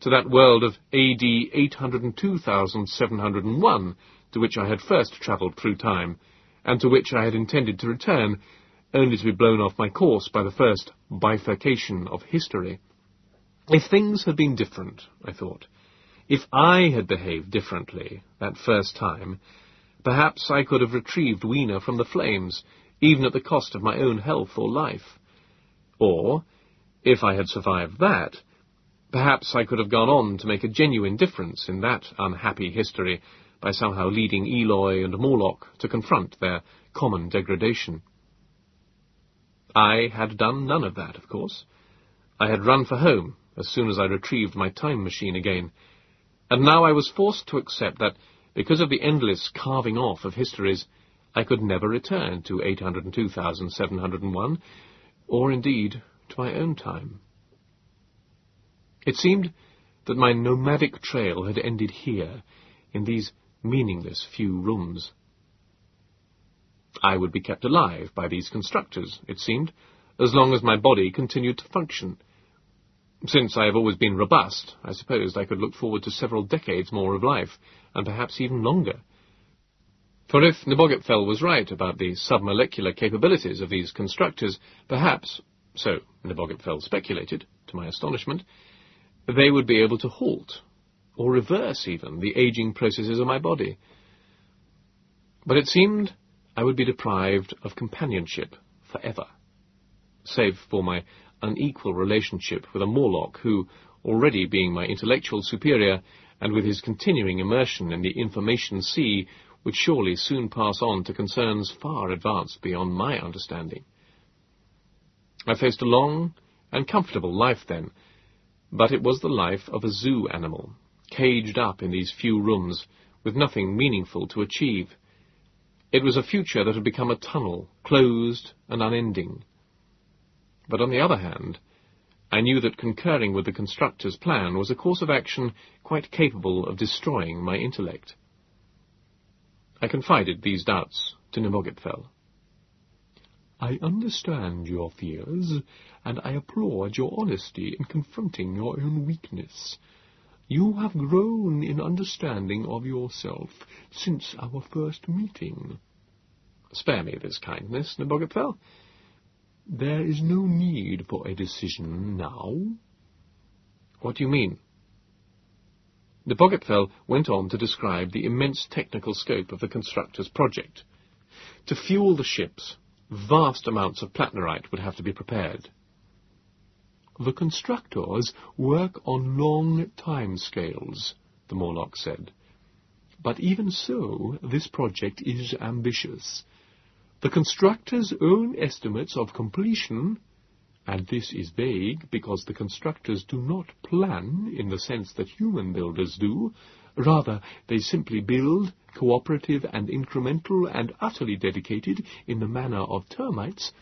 to that world of AD 802,701, to which I had first travelled through time, and to which I had intended to return, only to be blown off my course by the first bifurcation of history. If things had been different, I thought, if I had behaved differently that first time, perhaps I could have retrieved Weena from the flames, even at the cost of my own health or life. Or, if I had survived that, perhaps I could have gone on to make a genuine difference in that unhappy history by somehow leading Eloi and Morlock to confront their common degradation. I had done none of that, of course. I had run for home as soon as I retrieved my time machine again, and now I was forced to accept that, because of the endless carving off of histories, I could never return to 802,701, or indeed to my own time. It seemed that my nomadic trail had ended here, in these meaningless few rooms. I would be kept alive by these constructors, it seemed, as long as my body continued to function. Since I have always been robust, I supposed I could look forward to several decades more of life, and perhaps even longer. For if Nebogipfel was right about the submolecular capabilities of these constructors, perhaps, so Nebogipfel speculated, to my astonishment, they would be able to halt, or reverse even, the aging processes of my body. But it seemed I would be deprived of companionship forever, save for my unequal relationship with a Morlock who, already being my intellectual superior, and with his continuing immersion in the information sea, would surely soon pass on to concerns far advanced beyond my understanding. I faced a long and comfortable life then, but it was the life of a zoo animal, caged up in these few rooms, with nothing meaningful to achieve. It was a future that had become a tunnel, closed and unending. But on the other hand, I knew that concurring with the constructor's plan was a course of action quite capable of destroying my intellect. I confided these doubts to Nebogipfel. I understand your fears, and I applaud your honesty in confronting your own weakness. You have grown in understanding of yourself since our first meeting. Spare me this kindness, Nebogipfel. There is no need for a decision now. What do you mean? Nebogipfel went on to describe the immense technical scope of the constructor's project. To fuel the ships, vast amounts of plattnerite would have to be prepared. The constructors work on long time scales, the Morlock said. But even so, this project is ambitious. The constructor's own estimates of completion, and this is vague because the constructors do not plan in the sense that human builders do, rather they simply build, cooperative and incremental and utterly dedicated in the manner of termites,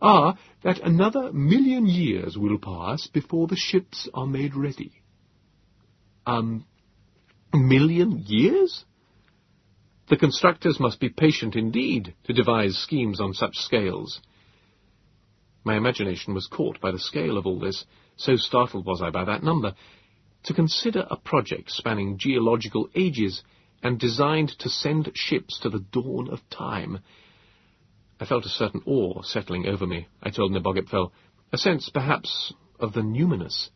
are that another million years will pass before the ships are made ready. Um, million years? The constructors must be patient indeed to devise schemes on such scales. My imagination was caught by the scale of all this, so startled was I by that number. To consider a project spanning geological ages and designed to send ships to the dawn of time. I felt a certain awe settling over me, I told Nebogipfel, a sense, perhaps, of the numinous.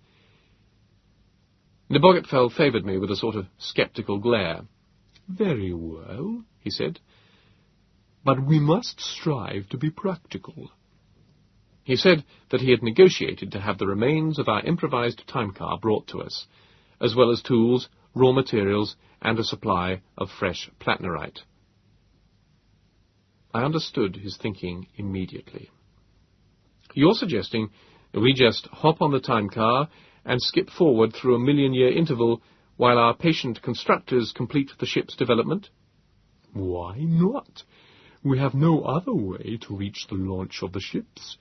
Nebogipfel favoured me with a sort of sceptical glare. Very well, he said. But we must strive to be practical. He said that he had negotiated to have the remains of our improvised time car brought to us, as well as tools, raw materials, and a supply of fresh plattnerite. I understood his thinking immediately. You're suggesting we just hop on the time car and skip forward through a million-year interval while our patient constructors complete the ship's development? Why not? We have no other way to reach the launch of the ships.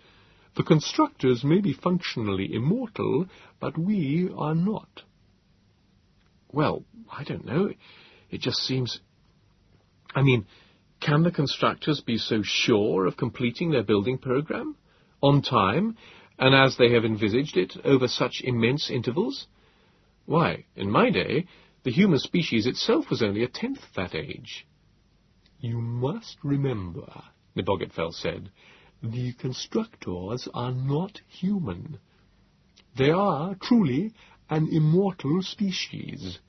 The constructors may be functionally immortal, but we are not. Well, I don't know. It just seems... I mean, can the constructors be so sure of completing their building program? On time, and as they have envisaged it, over such immense intervals? Why, in my day, the human species itself was only a tenth that age. You must remember, Nebogipfel said, the constructors are not human. They are, truly, an immortal species.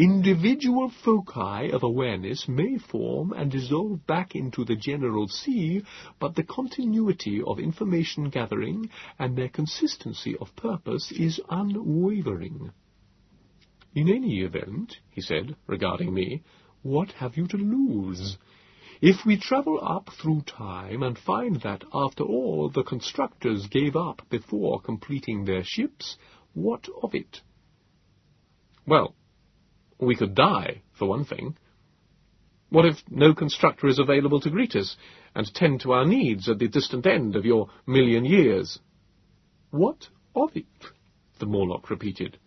Individual foci of awareness may form and dissolve back into the general sea, but the continuity of information gathering and their consistency of purpose is unwavering. In any event, he said, regarding me, what have you to lose? If we travel up through time and find that, after all, the constructors gave up before completing their ships, what of it? Well, we could die, for one thing. What if no constructor is available to greet us and tend to our needs at the distant end of your million years? What of it? the Morlock repeated.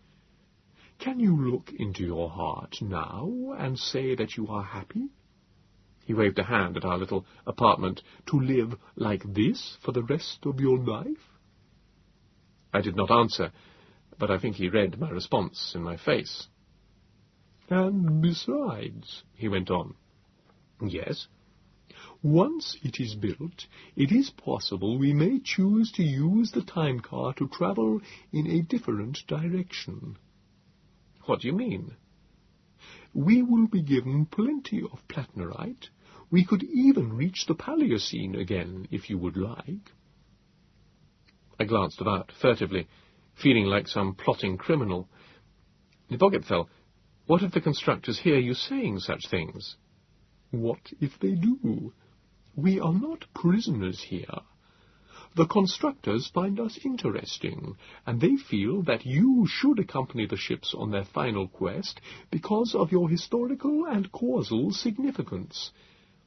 Can you look into your heart now and say that you are happy? He waved a hand at our little apartment. To live like this for the rest of your life? I did not answer, but I think he read my response in my face. And besides, he went on, Yes. Once it is built, it is possible we may choose to use the time car to travel in a different direction. What do you mean? We will be given plenty of plattnerite. We could even reach the Paleocene again, if you would like. I glanced about furtively, feeling like some plotting criminal. Nebogipfel, what if the constructors hear you saying such things? What if they do? We are not prisoners here. The constructors find us interesting, and they feel that you should accompany the ships on their final quest because of your historical and causal significance.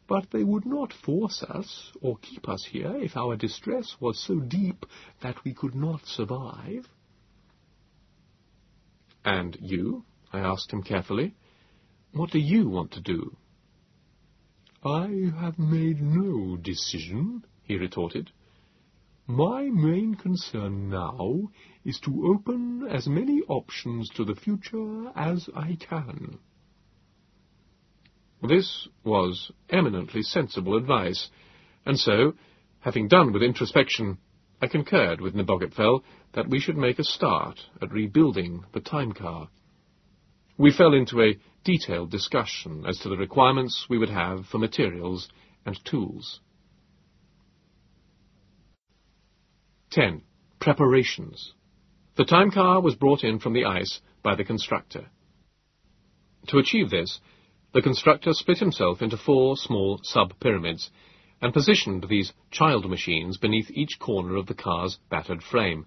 But they would not force us or keep us here if our distress was so deep that we could not survive. And you? I asked him carefully. What do you want to do? I have made no decision, he retorted. My main concern now is to open as many options to the future as I can. This was eminently sensible advice, and so, having done with introspection, I concurred with Nebogipfel that we should make a start at rebuilding the time car. We fell into a detailed discussion as to the requirements we would have for materials and tools. 10. Preparations. The time car was brought in from the ice by the constructor. To achieve this, the constructor split himself into four small sub-pyramids and positioned these child machines beneath each corner of the car's battered frame.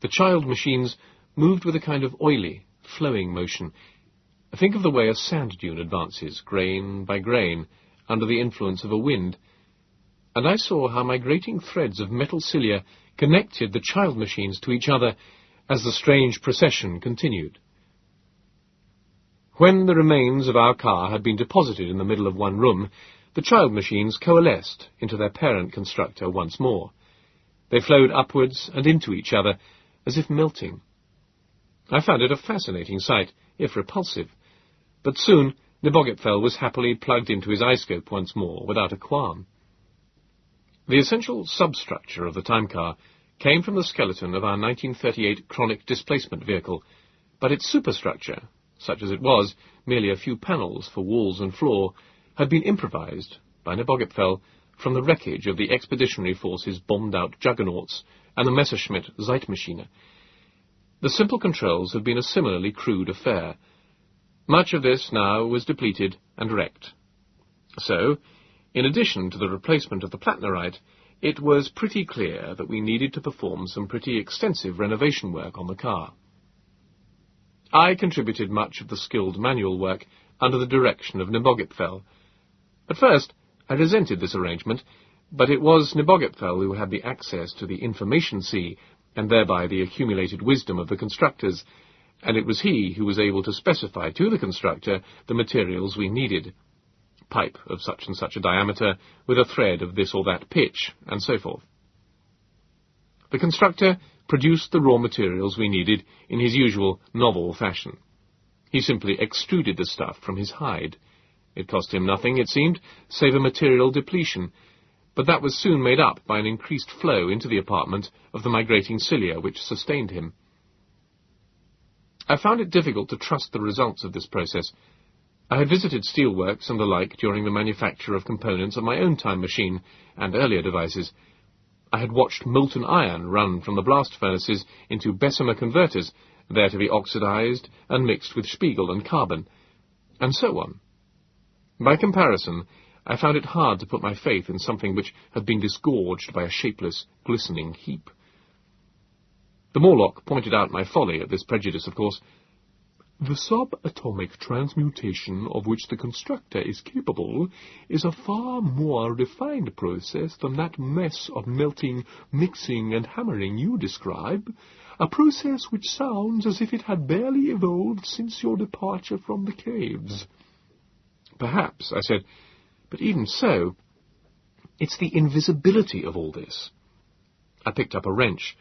The child machines moved with a kind of oily, flowing motion. Think of the way a sand dune advances, grain by grain, under the influence of a wind, and I saw how migrating threads of metal cilia connected the child machines to each other as the strange procession continued. When the remains of our car had been deposited in the middle of one room, the child machines coalesced into their parent constructor once more. They flowed upwards and into each other, as if melting. I found it a fascinating sight, if repulsive, but soon Nebogipfel was happily plugged into his eyescope once more, without a qualm. The essential substructure of the time car came from the skeleton of our 1938 chronic displacement vehicle, but its superstructure, such as it was, merely a few panels for walls and floor, had been improvised by Nebogipfel from the wreckage of the Expeditionary Force's bombed-out juggernauts and the Messerschmitt Zeitmaschine, the simple controls had been a similarly crude affair. Much of this now was depleted and wrecked. So, in addition to the replacement of the plattnerite, it was pretty clear that we needed to perform some pretty extensive renovation work on the car. I contributed much of the skilled manual work under the direction of Nebogipfel. At first, I resented this arrangement, but it was Nebogipfel who had the access to the information sea and thereby the accumulated wisdom of the constructors, and it was he who was able to specify to the constructor the materials we needed. Pipe of such and such a diameter, with a thread of this or that pitch, and so forth. The constructor produced the raw materials we needed in his usual novel fashion. He simply extruded the stuff from his hide. It cost him nothing, it seemed, save a material depletion, but that was soon made up by an increased flow into the apartment of the migrating cilia which sustained him. I found it difficult to trust the results of this process. I had visited steelworks and the like during the manufacture of components of my own time machine and earlier devices. I had watched molten iron run from the blast furnaces into Bessemer converters, there to be oxidized and mixed with spiegel and carbon, and so on. By comparison, I found it hard to put my faith in something which had been disgorged by a shapeless, glistening heap. The Morlock pointed out my folly at this prejudice, of course. The subatomic transmutation of which the constructor is capable is a far more refined process than that mess of melting, mixing, and hammering you describe, a process which sounds as if it had barely evolved since your departure from the caves. Perhaps, I said, but even so, it's the invisibility of all this. I picked up a wrench.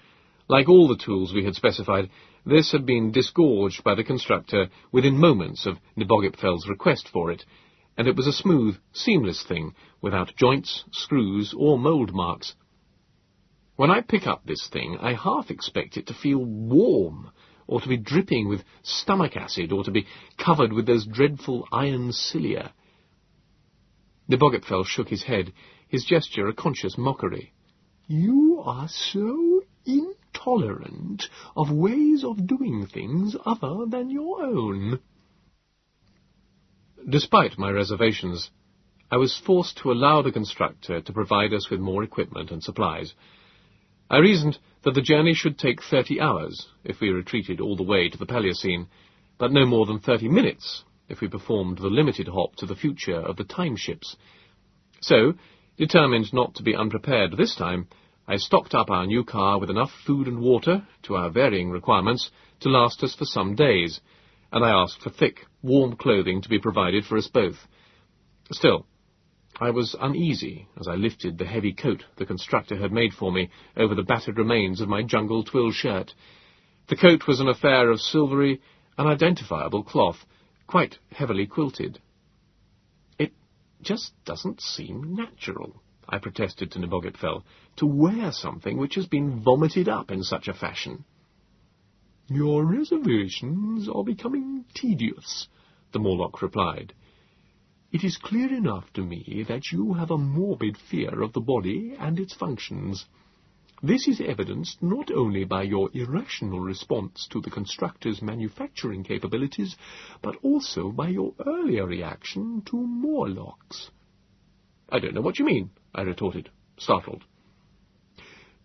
Like all the tools we had specified, this had been disgorged by the constructor within moments of Nebogipfel's request for it, and it was a smooth, seamless thing, without joints, screws, or mould marks. When I pick up this thing, I half expect it to feel warm, or to be dripping with stomach acid, or to be covered with those dreadful iron cilia. Nebogipfel shook his head, his gesture a conscious mockery. You are so intolerant of ways of doing things other than your own. Despite my reservations, I was forced to allow the constructor to provide us with more equipment and supplies. I reasoned that the journey should take thirty hours if we retreated all the way to the Paleocene, but no more than thirty minutes if we performed the limited hop to the future of the time ships. So, determined not to be unprepared this time, I stocked up our new car with enough food and water, to our varying requirements, to last us for some days, and I asked for thick, warm clothing to be provided for us both. Still, I was uneasy as I lifted the heavy coat the constructor had made for me over the battered remains of my jungle twill shirt. The coat was an affair of silvery, unidentifiable cloth, quite heavily quilted. It just doesn't seem natural, I protested to Nebogipfel, to wear something which has been vomited up in such a fashion. Your reservations are becoming tedious, the Morlock replied. It is clear enough to me that you have a morbid fear of the body and its functions. This is evidenced not only by your irrational response to the constructor's manufacturing capabilities, but also by your earlier reaction to Morlocks. I don't know what you mean, I retorted, startled.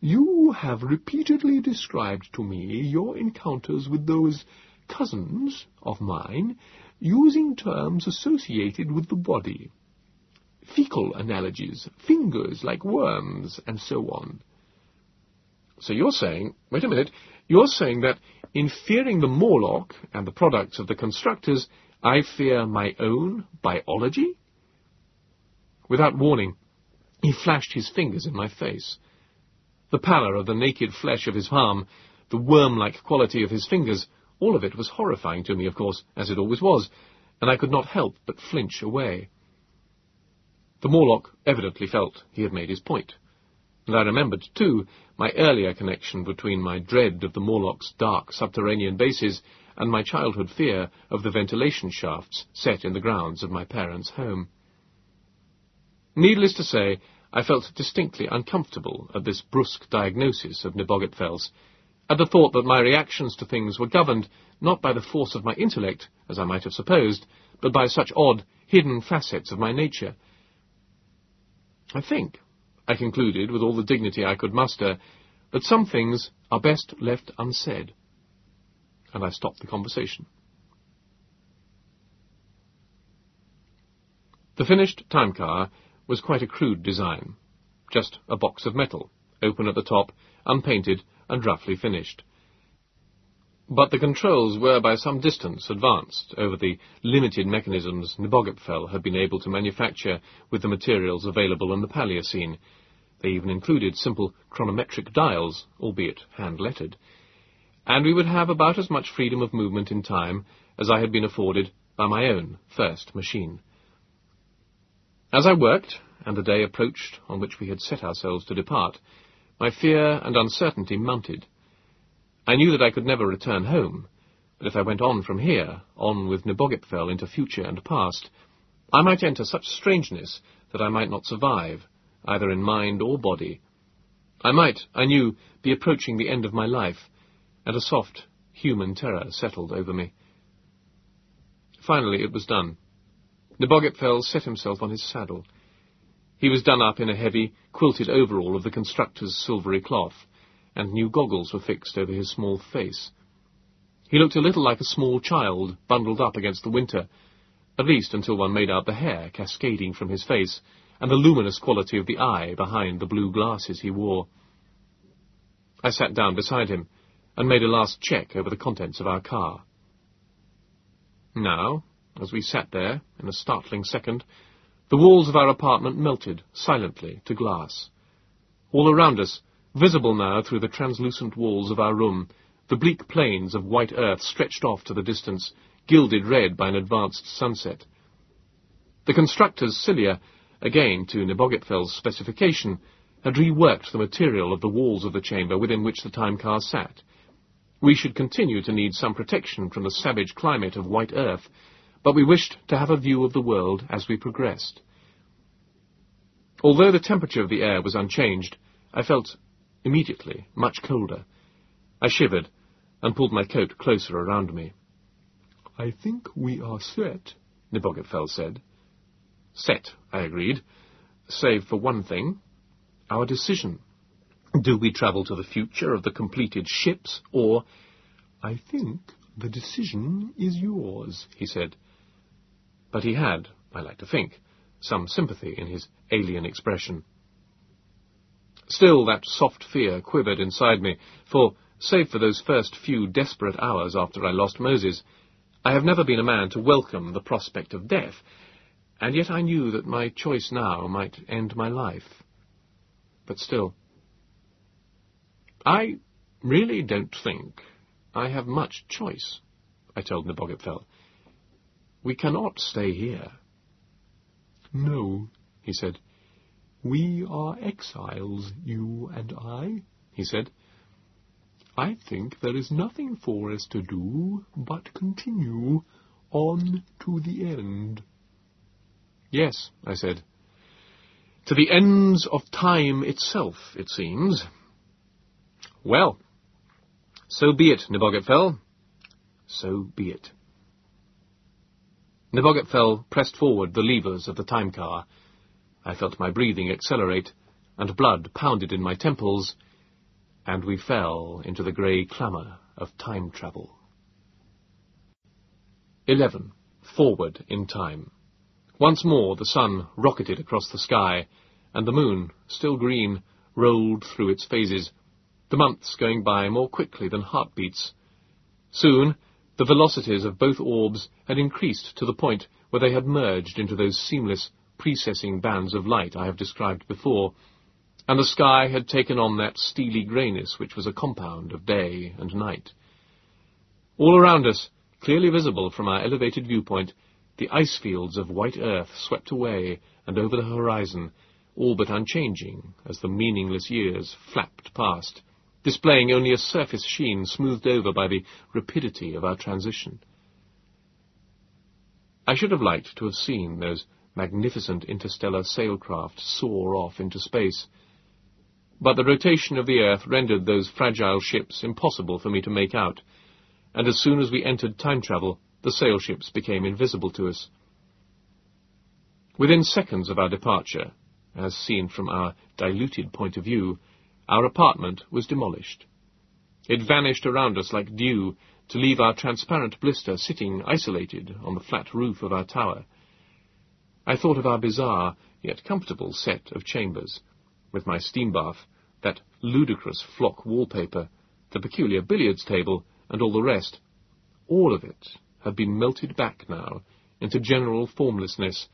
You have repeatedly described to me your encounters with those cousins of mine, using terms associated with the body. Fecal analogies, fingers like worms, and so on. So you're saying, wait a minute, you're saying that in fearing the Morlock and the products of the constructors, I fear my own biology? Without warning, he flashed his fingers in my face. The pallor of the naked flesh of his palm, the worm-like quality of his fingers, all of it was horrifying to me, of course, as it always was, and I could not help but flinch away. The Morlock evidently felt he had made his point, and I remembered, too, my earlier connection between my dread of the Morlock's dark subterranean bases and my childhood fear of the ventilation shafts set in the grounds of my parents' home. Needless to say, I felt distinctly uncomfortable at this brusque diagnosis of Nebogipfel's, at the thought that my reactions to things were governed not by the force of my intellect, as I might have supposed, but by such odd, hidden facets of my nature. I think, I concluded with all the dignity I could muster, that some things are best left unsaid. And I stopped the conversation. The finished time car was quite a crude design. Just a box of metal, open at the top, unpainted and roughly finished. But the controls were by some distance advanced over the limited mechanisms Nebogipfel had been able to manufacture with the materials available in the Paleocene. They even included simple chronometric dials, albeit hand-lettered. And we would have about as much freedom of movement in time as I had been afforded by my own first machine. As I worked, and the day approached on which we had set ourselves to depart, my fear and uncertainty mounted. I knew that I could never return home, but if I went on from here, on with Nebogipfel into future and past, I might enter such strangeness that I might not survive, either in mind or body. I might, I knew, be approaching the end of my life, and a soft, human terror settled over me. Finally it was done. Nebogipfel set himself on his saddle. He was done up in a heavy, quilted overall of the constructor's silvery cloth, and new goggles were fixed over his small face. He looked a little like a small child bundled up against the winter, at least until one made out the hair cascading from his face, and the luminous quality of the eye behind the blue glasses he wore. I sat down beside him, and made a last check over the contents of our car. Now, as we sat there, in a startling second, the walls of our apartment melted, silently, to glass. All around us, visible now through the translucent walls of our room, the bleak plains of white earth stretched off to the distance, gilded red by an advanced sunset. The constructors, Cilia, again to Nebogipfel's specification, had reworked the material of the walls of the chamber within which the time car sat. We should continue to need some protection from the savage climate of white earth, but we wished to have a view of the world as we progressed. Although the temperature of the air was unchanged, I felt immediately much colder. I shivered and pulled my coat closer around me. I think we are set, Nebogipfel said. Set, I agreed, save for one thing, our decision. Do we travel to the future of the completed ships, or... I think the decision is yours, he said. But he had, I like to think, some sympathy in his alien expression. Still, that soft fear quivered inside me, for, save for those first few desperate hours after I lost Moses, I have never been a man to welcome the prospect of death, and yet I knew that my choice now might end my life. But still, I really don't think I have much choice, I told Nebogipfel. We cannot stay here. No, he said. We are exiles, you and I, he said. I think there is nothing for us to do but continue on to the end. Yes, I said. To the ends of time itself, it seems. Well, so be it, Nebogipfel. So be it. Nebogipfel pressed forward the levers of the time car. I felt my breathing accelerate, and blood pounded in my temples, and we fell into the grey clamour of time travel. 11. Forward in time. Once more the sun rocketed across the sky, and the moon, still green, rolled through its phases, the months going by more quickly than heartbeats. Soon, the velocities of both orbs had increased to the point where they had merged into those seamless, precessing bands of light I have described before, and the sky had taken on that steely greyness which was a compound of day and night. All around us, clearly visible from our elevated viewpoint, the ice fields of white earth swept away and over the horizon, all but unchanging as the meaningless years flapped past, displaying only a surface sheen smoothed over by the rapidity of our transition. I should have liked to have seen those magnificent interstellar sailcraft soar off into space, but the rotation of the Earth rendered those fragile ships impossible for me to make out, and as soon as we entered time travel, the sail ships became invisible to us. Within seconds of our departure, as seen from our diluted point of view, our apartment was demolished. It vanished around us like dew, to leave our transparent blister sitting isolated on the flat roof of our tower. I thought of our bizarre, yet comfortable set of chambers, with my steam bath, that ludicrous flock wallpaper, the peculiar billiards table, and all the rest. All of it had been melted back now into general formlessness,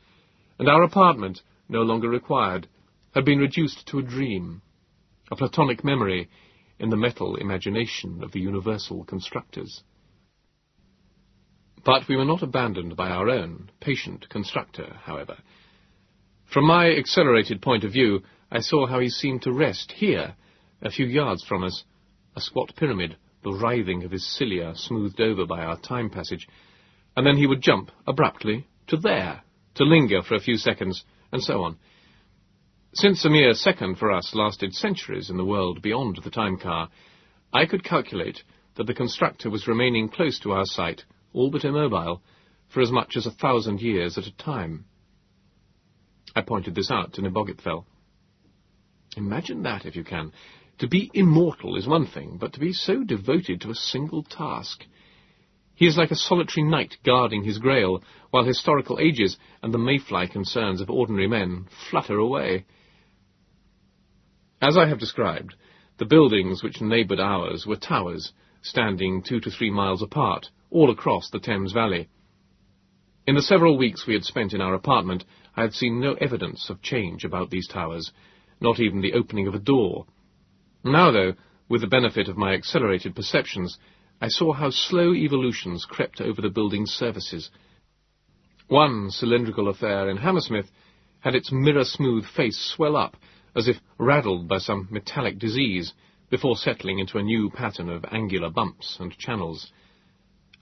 and our apartment, no longer required, had been reduced to a dream, a platonic memory in the metal imagination of the universal constructors. But we were not abandoned by our own patient constructor, however. From my accelerated point of view, I saw how he seemed to rest here, a few yards from us, a squat pyramid, the writhing of his cilia smoothed over by our time passage, and then he would jump abruptly to there, to linger for a few seconds, and so on. Since a mere second for us lasted centuries in the world beyond the time car, I could calculate that the constructor was remaining close to our site, all but immobile, for as much as a thousand years at a time. I pointed this out to Nebogipfel. Imagine that, if you can. To be immortal is one thing, but to be so devoted to a single task. He is like a solitary knight guarding his grail, while historical ages and the mayfly concerns of ordinary men flutter away. As I have described, the buildings which neighboured ours were towers, standing two to three miles apart, all across the Thames Valley. In the several weeks we had spent in our apartment, I had seen no evidence of change about these towers, not even the opening of a door. Now, though, with the benefit of my accelerated perceptions, I saw how slow evolutions crept over the building's surfaces. One cylindrical affair in Hammersmith had its mirror-smooth face swell up, as if raddled by some metallic disease, before settling into a new pattern of angular bumps and channels.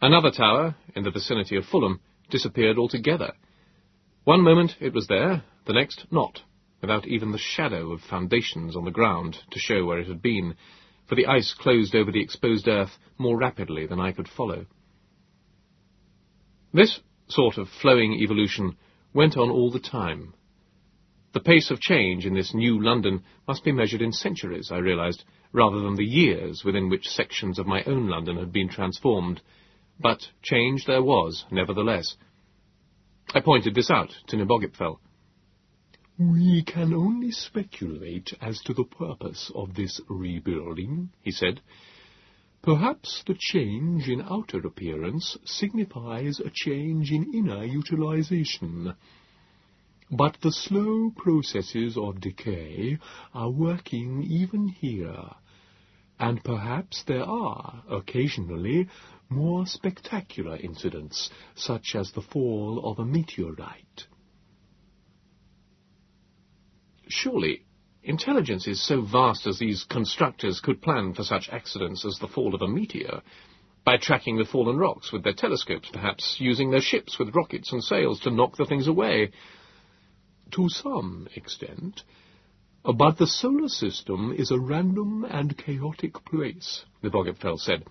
Another tower, in the vicinity of Fulham, disappeared altogether. One moment it was there, the next not, without even the shadow of foundations on the ground to show where it had been, for the ice closed over the exposed earth more rapidly than I could follow. This sort of flowing evolution went on all the time. The pace of change in this new London must be measured in centuries, I realized, rather than the years within which sections of my own London had been transformed. But change there was, nevertheless. I pointed this out to Nebogipfel. We can only speculate as to the purpose of this rebuilding, he said. Perhaps the change in outer appearance signifies a change in inner utilization. But the slow processes of decay are working even here, and perhaps there are, occasionally, more spectacular incidents, such as the fall of a meteorite. Surely, intelligences so vast as these constructors could plan for such accidents as the fall of a meteor, by tracking the fallen rocks with their telescopes, perhaps using their ships with rockets and sails to knock the things away. To some extent. But the solar system is a random and chaotic place, the Nebogipfel said.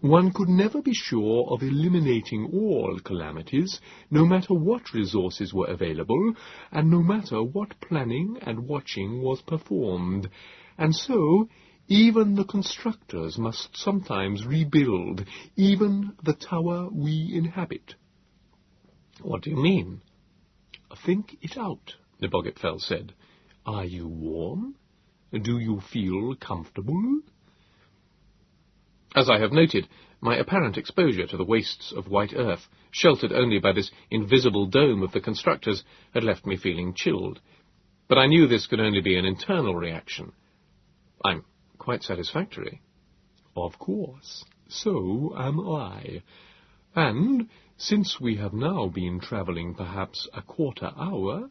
One could never be sure of eliminating all calamities, no matter what resources were available, and no matter what planning and watching was performed. And so, even the constructors must sometimes rebuild, even the tower we inhabit. What do you mean? Think it out, Nebogipfel said. Are you warm? Do you feel comfortable? As I have noted, my apparent exposure to the wastes of white earth, sheltered only by this invisible dome of the constructors, had left me feeling chilled. But I knew this could only be an internal reaction. I'm quite satisfactory. Of course. So am I. And, since we have now been travelling perhaps a quarter hour,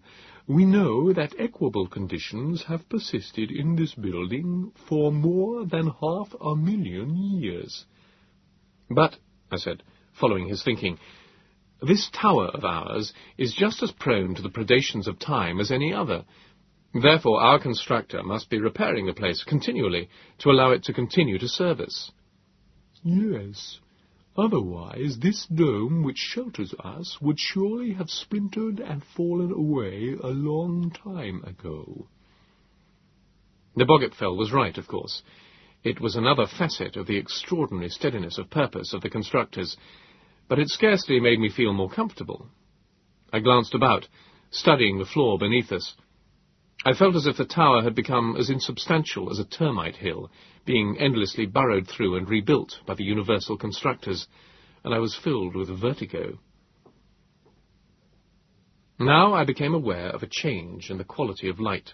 we know that equable conditions have persisted in this building for more than half a million years. But, I said, following his thinking, this tower of ours is just as prone to the predations of time as any other. Therefore, our constructor must be repairing the place continually to allow it to continue to serve us. Yes, Otherwise, this dome which shelters us would surely have splintered and fallen away a long time ago. The Nebogipfel was right, of course. It was another facet of the extraordinary steadiness of purpose of the constructors, but it scarcely made me feel more comfortable. I glanced about, studying the floor beneath us. I felt as if the tower had become as insubstantial as a termite hill, being endlessly burrowed through and rebuilt by the universal constructors, and I was filled with vertigo. Now I became aware of a change in the quality of light.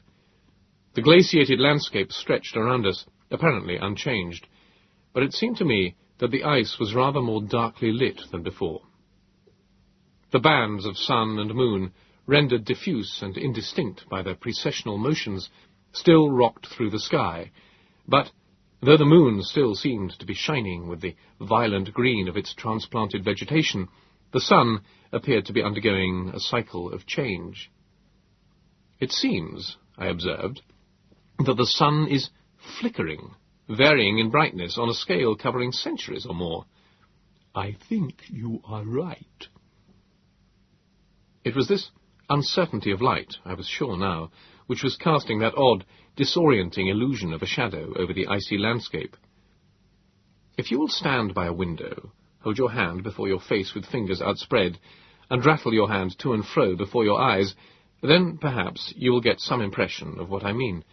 The glaciated landscape stretched around us, apparently unchanged, but it seemed to me that the ice was rather more darkly lit than before. The bands of sun and moon rendered diffuse and indistinct by their precessional motions, still rocked through the sky, but, though the moon still seemed to be shining with the violent green of its transplanted vegetation, the sun appeared to be undergoing a cycle of change. It seems, I observed, that the sun is flickering, varying in brightness on a scale covering centuries or more. I think you are right. It was this uncertainty of light, I was sure now, which was casting that odd, disorienting illusion of a shadow over the icy landscape. If you will stand by a window, hold your hand before your face with fingers outspread, and rattle your hand to and fro before your eyes, then perhaps you will get some impression of what I mean.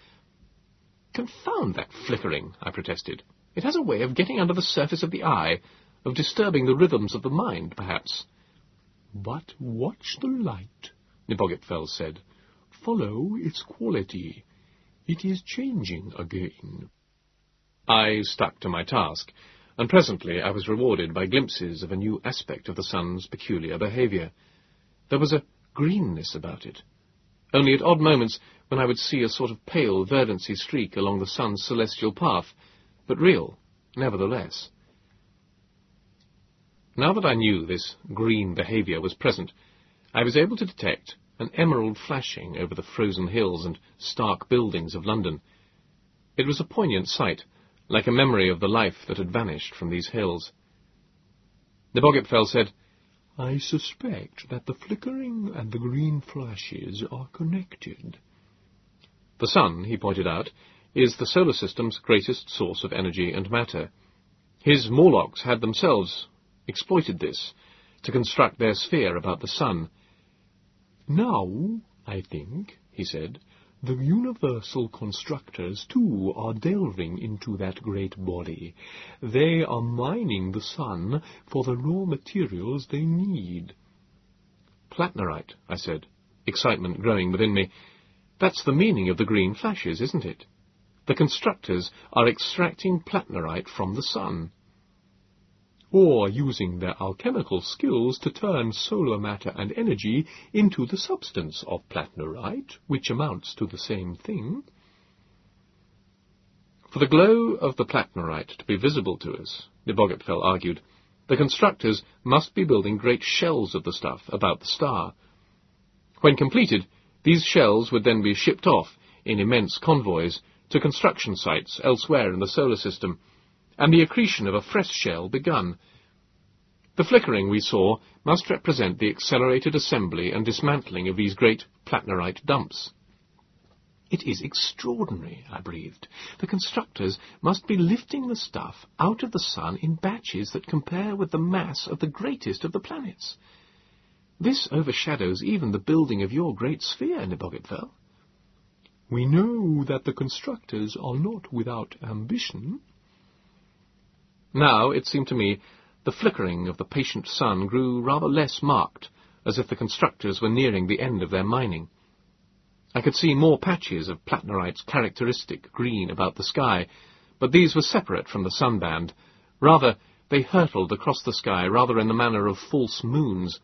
Confound that flickering, I protested. It has a way of getting under the surface of the eye, of disturbing the rhythms of the mind, perhaps. But watch the light, Nebogipfel said. Follow its quality. It is changing again. I stuck to my task, and presently I was rewarded by glimpses of a new aspect of the sun's peculiar behaviour. There was a greenness about it. Only at odd moments when I would see a sort of pale verdancy streak along the sun's celestial path, but real, nevertheless. Now that I knew this green behaviour was present, I was able to detect an emerald flashing over the frozen hills and stark buildings of London. It was a poignant sight, like a memory of the life that had vanished from these hills. Nebogipfel said, I suspect that the flickering and the green flashes are connected. The sun, he pointed out, is the solar system's greatest source of energy and matter. His Morlocks had themselves exploited this to construct their sphere about the sun. Now, I think, he said, the universal constructors, too, are delving into that great body. They are mining the sun for the raw materials they need. Plattnerite, I said, excitement growing within me. That's the meaning of the green flashes, isn't it? The constructors are extracting plattnerite from the sun or using their alchemical skills to turn solar matter and energy into the substance of plattnerite, which amounts to the same thing. For the glow of the plattnerite to be visible to us, Nebogipfel argued, the constructors must be building great shells of the stuff about the star. When completed, these shells would then be shipped off in immense convoys to construction sites elsewhere in the solar system, and the accretion of a fresh shell begun. The flickering we saw must represent the accelerated assembly and dismantling of these great plattnerite dumps. It is extraordinary, I breathed. The constructors must be lifting the stuff out of the sun in batches that compare with the mass of the greatest of the planets. This overshadows even the building of your great sphere, Nebogipfel. We know that the constructors are not without ambition, now, it seemed to me, the flickering of the patient sun grew rather less marked, as if the constructors were nearing the end of their mining. I could see more patches of plattnerite's characteristic green about the sky, but these were separate from the sunband. Rather, they hurtled across the sky rather in the manner of false moons.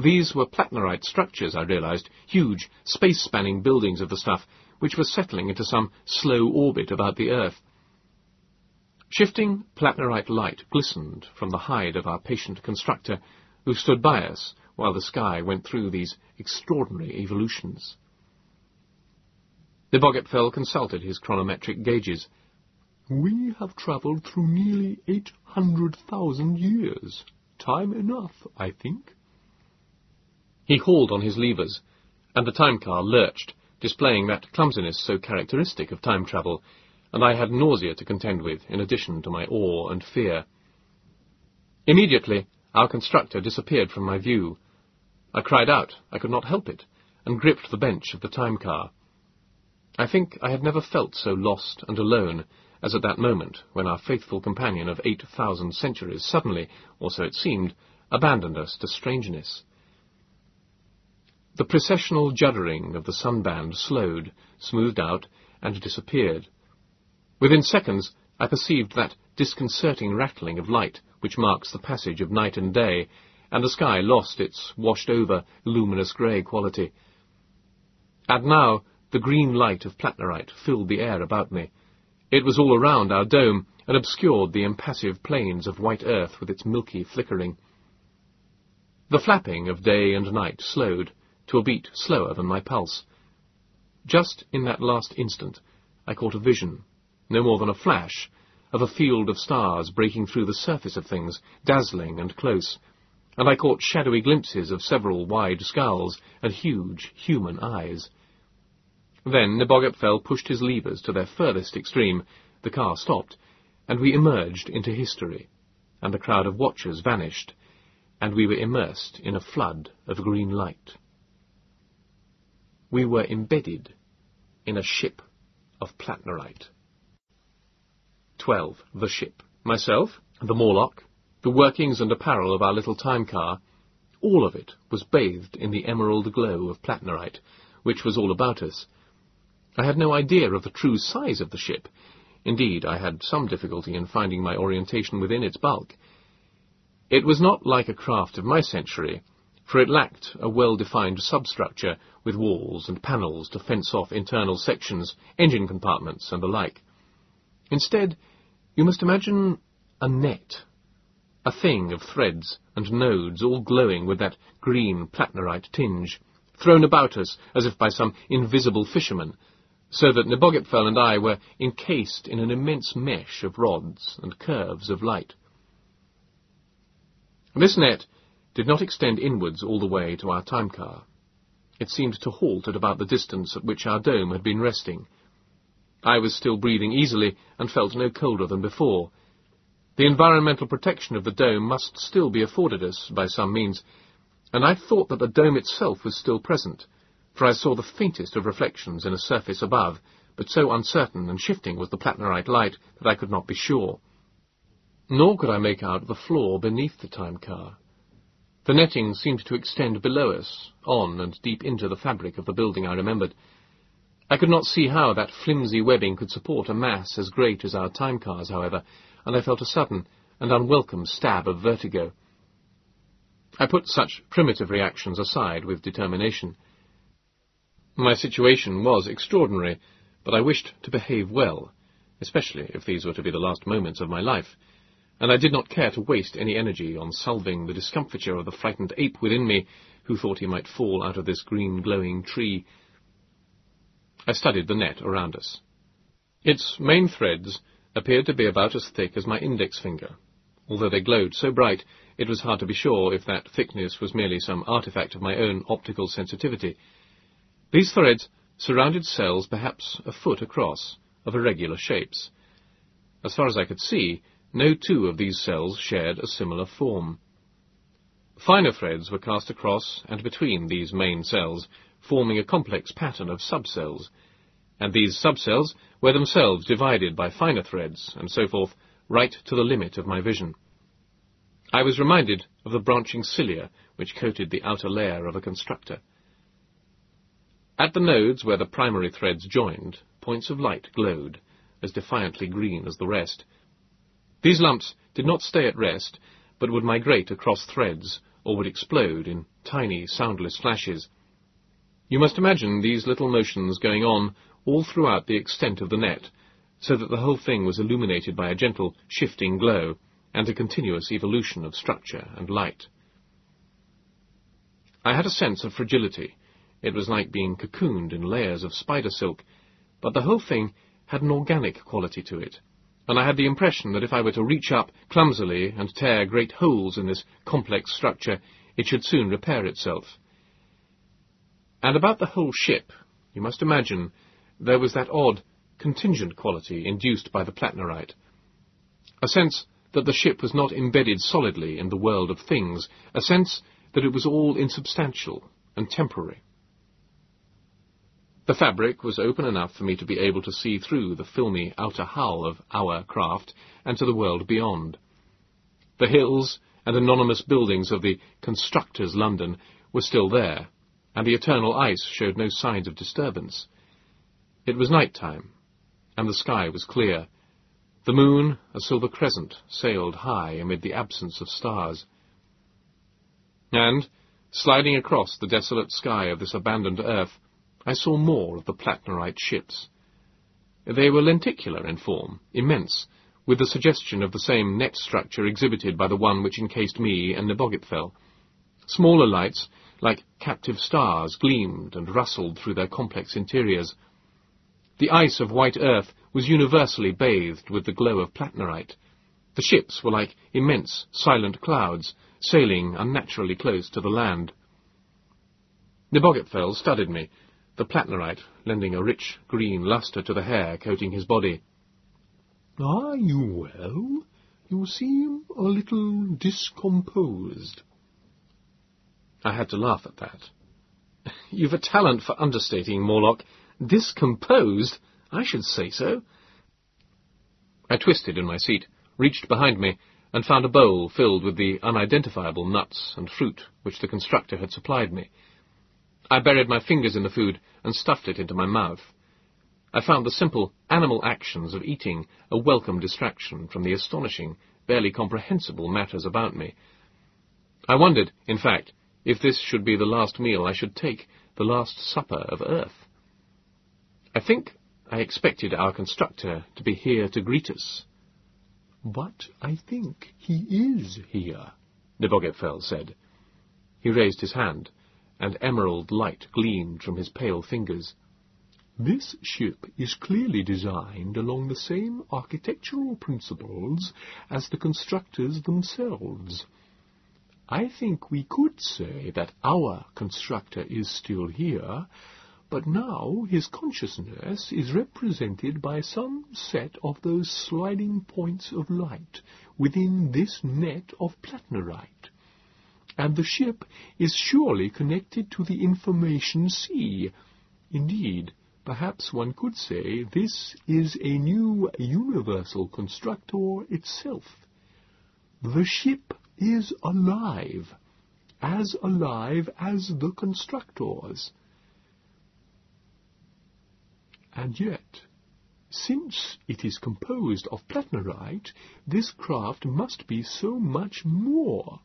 These were plattnerite structures, I realized, huge, space-spanning buildings of the stuff, which were settling into some slow orbit about the Earth. Shifting plattnerite light glistened from the hide of our patient constructor, who stood by us while the sky went through these extraordinary evolutions. Nebogipfel consulted his chronometric gauges. We have travelled through nearly eight hundred thousand years. Time enough, I think. He hauled on his levers, and the time car lurched, displaying that clumsiness so characteristic of time travel and I had nausea to contend with, in addition to my awe and fear. Immediately, our constructor disappeared from my view. I cried out, I could not help it, and gripped the bench of the time car. I think I had never felt so lost and alone as at that moment when our faithful companion of eight thousand centuries suddenly, or so it seemed, abandoned us to strangeness. The precessional juddering of the sunband slowed, smoothed out, and disappeared, Within seconds, I perceived that disconcerting rattling of light which marks the passage of night and day, and the sky lost its washed-over, luminous grey quality. And now the green light of plattnerite filled the air about me. It was all around our dome, and obscured the impassive plains of white earth with its milky flickering. The flapping of day and night slowed, to a beat slower than my pulse. Just in that last instant, I caught a vision no more than a flash, of a field of stars breaking through the surface of things, dazzling and close, and I caught shadowy glimpses of several wide skulls and huge human eyes. Then Nebogipfel pushed his levers to their furthest extreme, the car stopped, and we emerged into history, and the crowd of watchers vanished, and we were immersed in a flood of green light. We were embedded in a ship of plattnerite. 12. The ship. Myself, the Morlock, the workings and apparel of our little time car, all of it was bathed in the emerald glow of plattnerite, which was all about us. I had no idea of the true size of the ship. Indeed, I had some difficulty in finding my orientation within its bulk. It was not like a craft of my century, for it lacked a well-defined substructure with walls and panels to fence off internal sections, engine compartments, and the like. Instead, you must imagine a net, a thing of threads and nodes all glowing with that green plattnerite tinge, thrown about us as if by some invisible fisherman, so that Nebogipfel and I were encased in an immense mesh of rods and curves of light. This net did not extend inwards all the way to our time car. It seemed to halt at about the distance at which our dome had been resting. I was still breathing easily and felt no colder than before. The environmental protection of the dome must still be afforded us by some means, and I thought that the dome itself was still present, for I saw the faintest of reflections in a surface above, but so uncertain and shifting was the plattnerite light that I could not be sure. Nor could I make out the floor beneath the time car. The netting seemed to extend below us, on and deep into the fabric of the building I remembered. I could not see how that flimsy webbing could support a mass as great as our time cars, however, and I felt a sudden and unwelcome stab of vertigo. I put such primitive reactions aside with determination. My situation was extraordinary, but I wished to behave well, especially if these were to be the last moments of my life and I did not care to waste any energy on salving the discomfiture of the frightened ape within me, who thought he might fall out of this green glowing tree. I studied the net around us. Its main threads appeared to be about as thick as my index finger. Although they glowed so bright, it was hard to be sure if that thickness was merely some artifact of my own optical sensitivity. These threads surrounded cells perhaps a foot across, of irregular shapes. As far as I could see, no two of these cells shared a similar form. Finer threads were cast across and between these main cells, forming a complex pattern of subcells, and these subcells were themselves divided by finer threads, and so forth, right to the limit of my vision. I was reminded of the branching cilia which coated the outer layer of a constructor. At the nodes where the primary threads joined, points of light glowed, as defiantly green as the rest, these lumps did not stay at rest, but would migrate across threads, or would explode in tiny, soundless flashes. You must imagine these little motions going on all throughout the extent of the net, so that the whole thing was illuminated by a gentle, shifting glow, and a continuous evolution of structure and light. I had a sense of fragility. It was like being cocooned in layers of spider silk, but the whole thing had an organic quality to it and I had the impression that if I were to reach up clumsily and tear great holes in this complex structure, it should soon repair itself. And about the whole ship, you must imagine, there was that odd, contingent quality induced by the plattnerite. A sense that the ship was not embedded solidly in the world of things, a sense that it was all insubstantial and temporary. The fabric was open enough for me to be able to see through the filmy outer hull of our craft and to the world beyond. The hills and anonymous buildings of the constructor's London were still there, and the eternal ice showed no signs of disturbance. It was night time, and the sky was clear. The moon, a silver crescent, sailed high amid the absence of stars. And, sliding across the desolate sky of this abandoned earth, I saw more of the plattnerite ships. They were lenticular in form, immense, with the suggestion of the same net structure exhibited by the one which encased me and Nebogipfel. Smaller lights, like captive stars, gleamed and rustled through their complex interiors. The ice of white earth was universally bathed with the glow of plattnerite. The ships were like immense, silent clouds, sailing unnaturally close to the land. Nebogipfel studied me, the plattnerite lending a rich green lustre to the hair coating his body. Are you well? You seem a little discomposed. I had to laugh at that. *laughs* You've a talent for understating, Morlock. Discomposed? I should say so. I twisted in my seat, reached behind me, and found a bowl filled with the unidentifiable nuts and fruit which the constructor had supplied me. I buried my fingers in the food and stuffed it into my mouth. I found the simple animal actions of eating a welcome distraction from the astonishing, barely comprehensible matters about me. I wondered, in fact, If this should be the last meal I should take, the last supper of Earth. I think I expected our constructor to be here to greet us. But I think he is here, Nebogipfel said. He raised his hand, and emerald light gleamed from his pale fingers. This ship is clearly designed along the same architectural principles as the constructors themselves. I think we could say that our constructor is still here, but now his consciousness is represented by some set of those sliding points of light within this net of plattnerite. And the ship is surely connected to the information sea. Indeed, Perhaps one could say this is a new universal constructor itself. The ship is alive, as alive as the constructors. And yet, since it is composed of plattnerite, this craft must be so much more.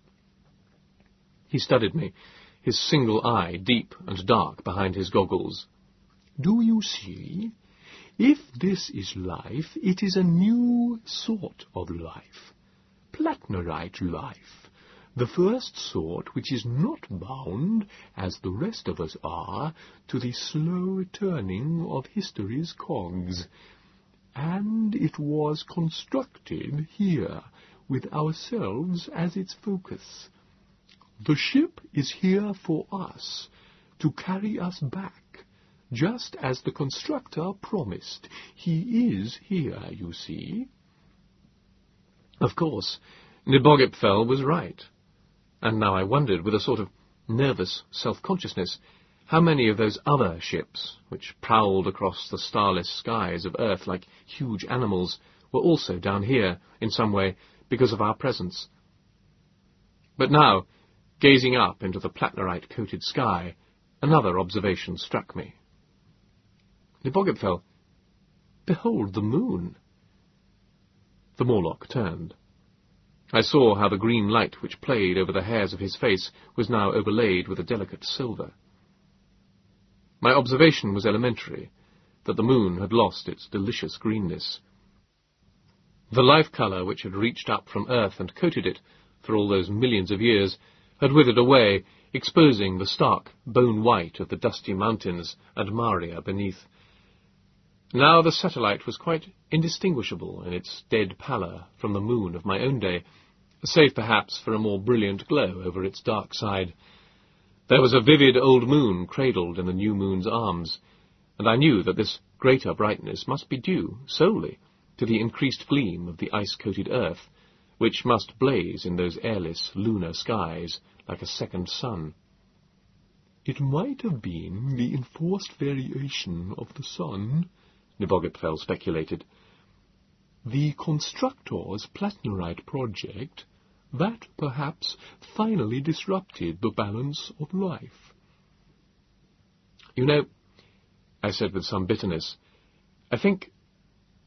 He studied me, his single eye deep and dark behind his goggles. Do you see? If this is life, it is a new sort of life. Plattnerite life. The first sort which is not bound, as the rest of us are, to the slow turning of history's cogs. And it was constructed here, with ourselves as its focus. The ship is here for us, to carry us back just as the constructor promised. He is here, you see. Of course, Nebogipfel was right. And now I wondered, with a sort of nervous self-consciousness, how many of those other ships, which prowled across the starless skies of Earth like huge animals, were also down here, in some way, because of our presence. But now, gazing up into the plattnerite-coated sky, another observation struck me. Nebogipfel, behold the moon. The Morlock turned. I saw how the green light which played over the hairs of his face was now overlaid with a delicate silver. My observation was elementary, that the moon had lost its delicious greenness. The life colour which had reached up from earth and coated it for all those millions of years had withered away, exposing the stark bone white of the dusty mountains and Maria beneath. Now the satellite was quite indistinguishable in its dead pallor from the moon of my own day, save perhaps for a more brilliant glow over its dark side. There was a vivid old moon cradled in the new moon's arms, and I knew that this greater brightness must be due solely to the increased gleam of the ice-coated earth, which must blaze in those airless lunar skies like a second sun. It might have been the enforced variation of the sun, Nebogipfel speculated. The constructor's plattnerite project, that perhaps finally disrupted the balance of life. You know, I said with some bitterness, I think,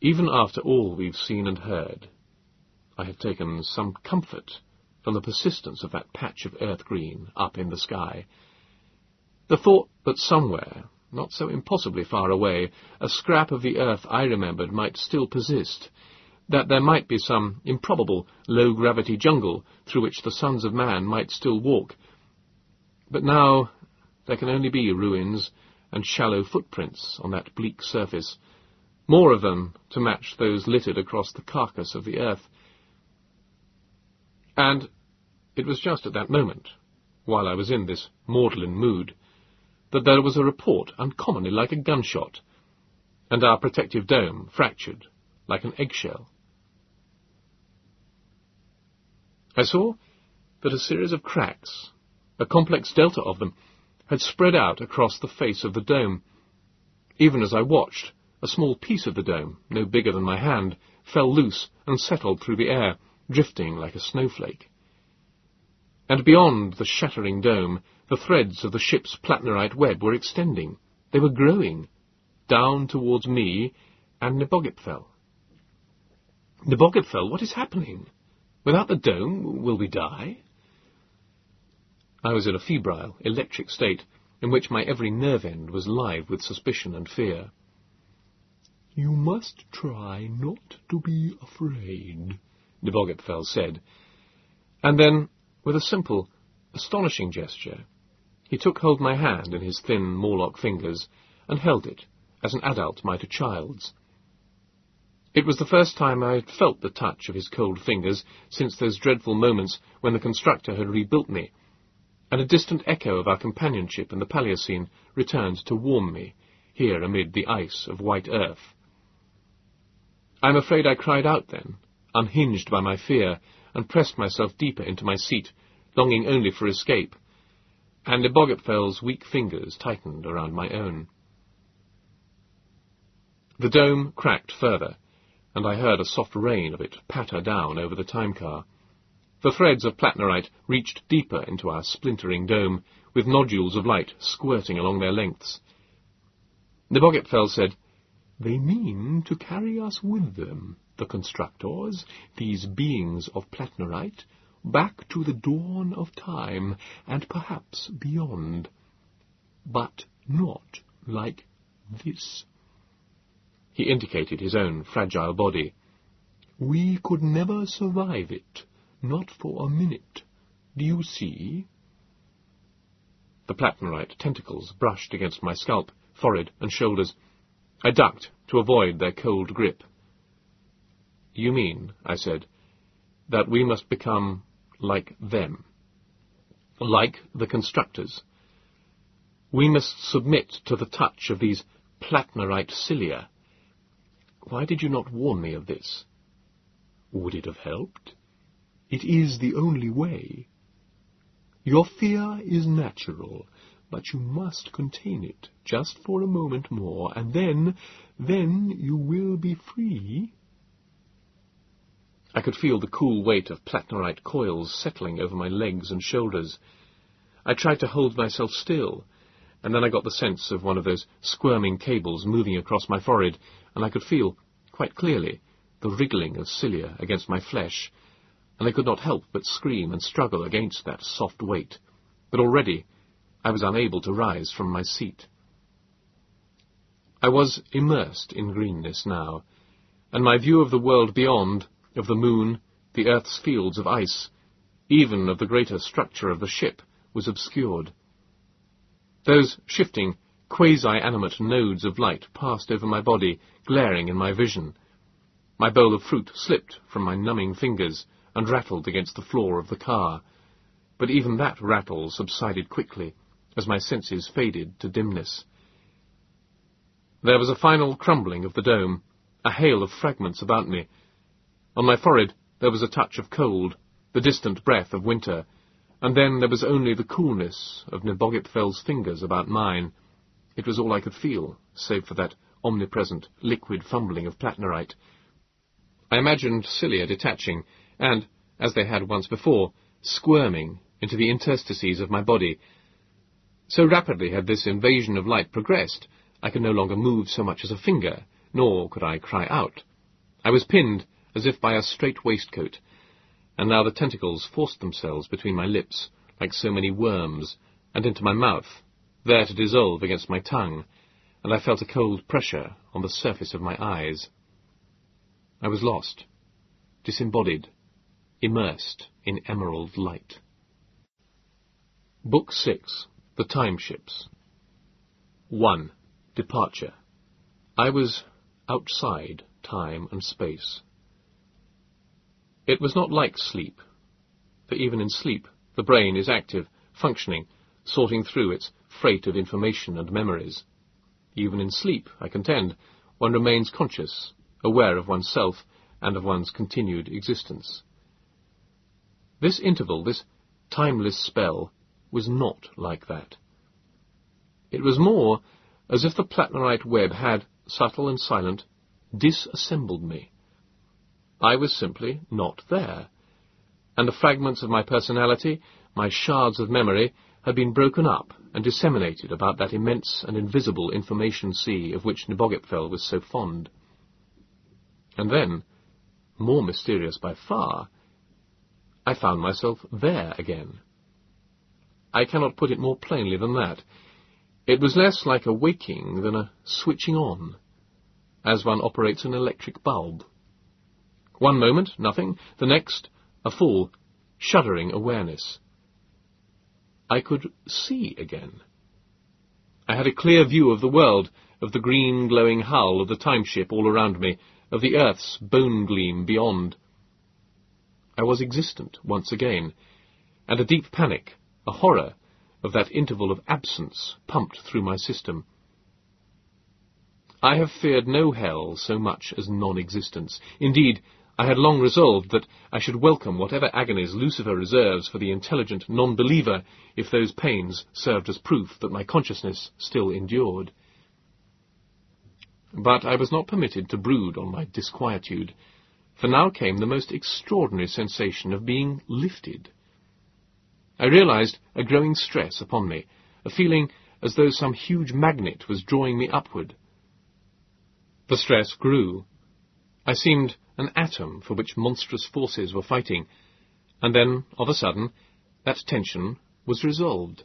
even after all we've seen and heard, I have taken some comfort from the persistence of that patch of earth green up in the sky. The thought that somewhere, not so impossibly far away, a scrap of the earth I remembered might still persist, that there might be some improbable low-gravity jungle through which the sons of man might still walk. But now there can only be ruins and shallow footprints on that bleak surface, more of them to match those littered across the carcass of the earth. And it was just at that moment, while I was in this maudlin mood, that there was a report uncommonly like a gunshot, and our protective dome fractured like an eggshell. I saw that a series of cracks, a complex delta of them, had spread out across the face of the dome. Even as I watched, a small piece of the dome, no bigger than my hand, fell loose and settled through the air, drifting like a snowflake. And beyond the shattering dome, the threads of the ship's plattnerite web were extending. They were growing, down towards me and Nebogipfel. Nebogipfel, what is happening? Without the dome, will we die? I was in a febrile, electric state, in which my every nerve end was live with suspicion and fear. You must try not to be afraid, Nebogipfel said. And then, with a simple, astonishing gesture, he took hold my hand in his thin Morlock fingers and held it, as an adult might a child's. It was the first time I had felt the touch of his cold fingers since those dreadful moments when the constructor had rebuilt me, and a distant echo of our companionship in the Paleocene returned to warm me, here amid the ice of white earth. I am afraid I cried out then, unhinged by my fear, and pressed myself deeper into my seat, longing only for escape, and Nebogipfel's weak fingers tightened around my own. The dome cracked further, and I heard a soft rain of it patter down over the time car. The threads of plattnerite reached deeper into our splintering dome, with nodules of light squirting along their lengths. Nebogipfel said, They mean to carry us with them, the constructors, these beings of plattnerite, back to the dawn of time, and perhaps beyond. But not like this. He indicated his own fragile body. We could never survive it, not for a minute. Do you see? The plattnerite tentacles brushed against my scalp, forehead, and shoulders. I ducked to avoid their cold grip. You mean, I said, that we must become like them, like the constructors. We must submit to the touch of these plattnerite cilia, why did you not warn me of this? Would it have helped? It is the only way. Your fear is natural, but you must contain it just for a moment more, and then, then you will be free. I could feel the cool weight of plattnerite coils settling over my legs and shoulders. I tried to hold myself still, and then I got the sense of one of those squirming cables moving across my forehead, and I could feel, quite clearly, the wriggling of cilia against my flesh, and I could not help but scream and struggle against that soft weight. But already I was unable to rise from my seat. I was immersed in greenness now, and my view of the world beyond, of the moon, the earth's fields of ice, even of the greater structure of the ship, was obscured. Those shifting, quasi-animate nodes of light passed over my body, glaring in my vision. My bowl of fruit slipped from my numbing fingers and rattled against the floor of the car, but even that rattle subsided quickly as my senses faded to dimness. There was a final crumbling of the dome, a hail of fragments about me. On my forehead there was a touch of cold, the distant breath of winter, and then there was only the coolness of Nebogipfel's fingers about mine. It was all I could feel, save for that omnipresent, liquid fumbling of plattnerite. I imagined cilia detaching, and, as they had once before, squirming into the interstices of my body. So rapidly had this invasion of light progressed, I could no longer move so much as a finger, nor could I cry out. I was pinned as if by a strait waistcoat, and now the tentacles forced themselves between my lips, like so many worms, and into my mouth, there to dissolve against my tongue, and I felt a cold pressure on the surface of my eyes. I was lost, disembodied, immersed in emerald light. Book 6 The Time Ships 1. Departure I was outside time and space. It was not like sleep, for even in sleep the brain is active, functioning, sorting through its freight of information and memories. Even in sleep, I contend, one remains conscious, aware of oneself and of one's continued existence. This interval, this timeless spell, was not like that. It was more as if the plattnerite web had, subtle and silent, disassembled me I was simply not there. And the fragments of my personality, my shards of memory, had been broken up and disseminated about that immense and invisible information sea of which Nebogipfel was so fond. And then, more mysterious by far, I found myself there again. I cannot put it more plainly than that. It was less like a waking than a switching on, as one operates an electric bulb. One moment, nothing. The next, a full, shuddering awareness. I could see again. I had a clear view of the world, of the green glowing hull of the timeship all around me, of the earth's bone gleam beyond. I was existent once again, and a deep panic, a horror, of that interval of absence pumped through my system. I have feared no hell so much as non-existence. Indeed, I had long resolved that I should welcome whatever agonies Lucifer reserves for the intelligent non-believer if those pains served as proof that my consciousness still endured. But I was not permitted to brood on my disquietude, for now came the most extraordinary sensation of being lifted. I realized a growing stress upon me, a feeling as though some huge magnet was drawing me upward. The stress grew. I seemed an atom for which monstrous forces were fighting, and then, of a sudden, that tension was resolved.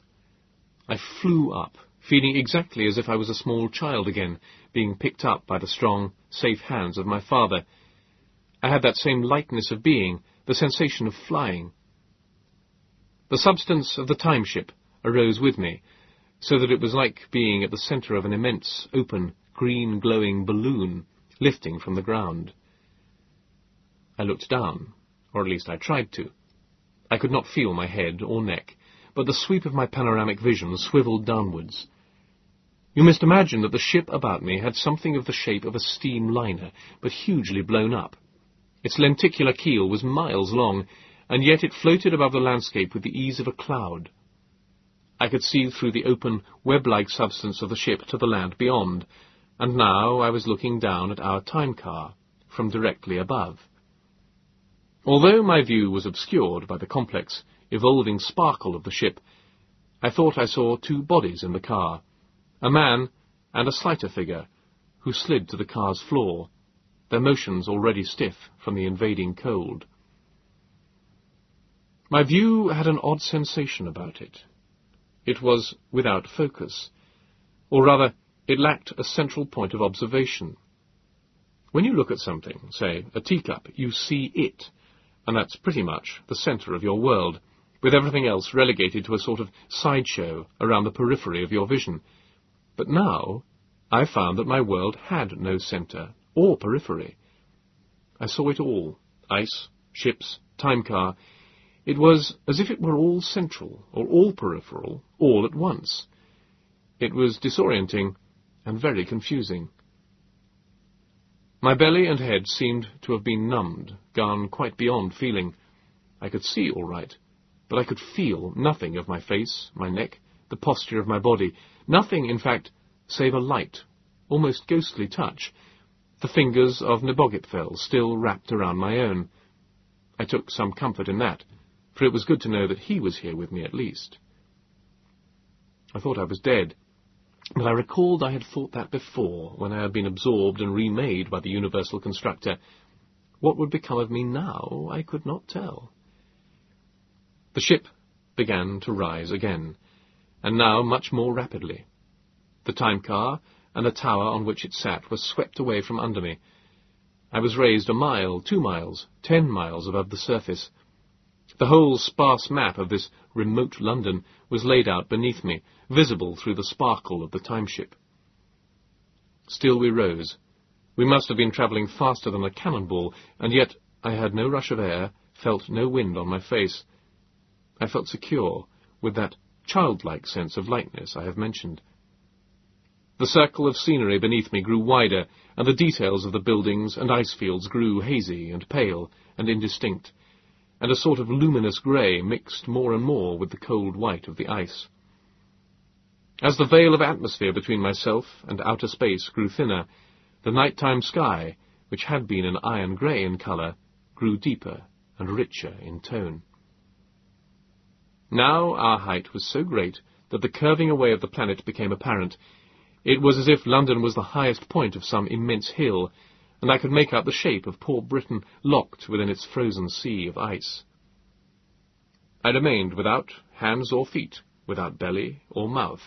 I flew up, feeling exactly as if I was a small child again, being picked up by the strong, safe hands of my father. I had that same lightness of being, the sensation of flying. The substance of the time-ship arose with me, so that it was like being at the centre of an immense, open, green glowing balloon lifting from the ground. I looked down, or at least I tried to. I could not feel my head or neck, but the sweep of my panoramic vision swiveled downwards. You must imagine that the ship about me had something of the shape of a steam liner, but hugely blown up. Its lenticular keel was miles long, and yet it floated above the landscape with the ease of a cloud. I could see through the open, web-like substance of the ship to the land beyond, and now I was looking down at our time car from directly above. Although my view was obscured by the complex, evolving sparkle of the ship, I thought I saw two bodies in the car, a man and a slighter figure, who slid to the car's floor, their motions already stiff from the invading cold. My view had an odd sensation about it. It was without focus, or rather, it lacked a central point of observation. When you look at something, say, a teacup, you see it, and that's pretty much the centre of your world, with everything else relegated to a sort of sideshow around the periphery of your vision. But now, I found that my world had no centre or periphery. I saw it all, ice, ships, time car, it was as if it were all central, or all peripheral, all at once. It was disorienting and very confusing. My belly and head seemed to have been numbed, gone quite beyond feeling. I could see all right, but I could feel nothing of my face, my neck, the posture of my body, nothing, in fact, save a light, almost ghostly touch, the fingers of Nebogipfel still wrapped around my own. I took some comfort in that for it was good to know that he was here with me at least. I thought I was dead, but I recalled I had thought that before, when I had been absorbed and remade by the universal constructor. What would become of me now, I could not tell. The ship began to rise again, and now much more rapidly. The time car and the tower on which it sat were swept away from under me. I was raised a mile, two miles, ten miles above the surface. The whole sparse map of this remote London was laid out beneath me, visible through the sparkle of the time-ship. Still we rose. We must have been travelling faster than a cannonball, and yet I had no rush of air, felt no wind on my face. I felt secure, with that childlike sense of lightness I have mentioned. The circle of scenery beneath me grew wider, and the details of the buildings and ice fields grew hazy and pale and indistinct and a sort of luminous grey mixed more and more with the cold white of the ice. As the veil of atmosphere between myself and outer space grew thinner, the nighttime sky, which had been an iron grey in colour, grew deeper and richer in tone. Now our height was so great that the curving away of the planet became apparent. It was as if London was the highest point of some immense hill, and I could make out the shape of poor Britain locked within its frozen sea of ice. I remained without hands or feet, without belly or mouth.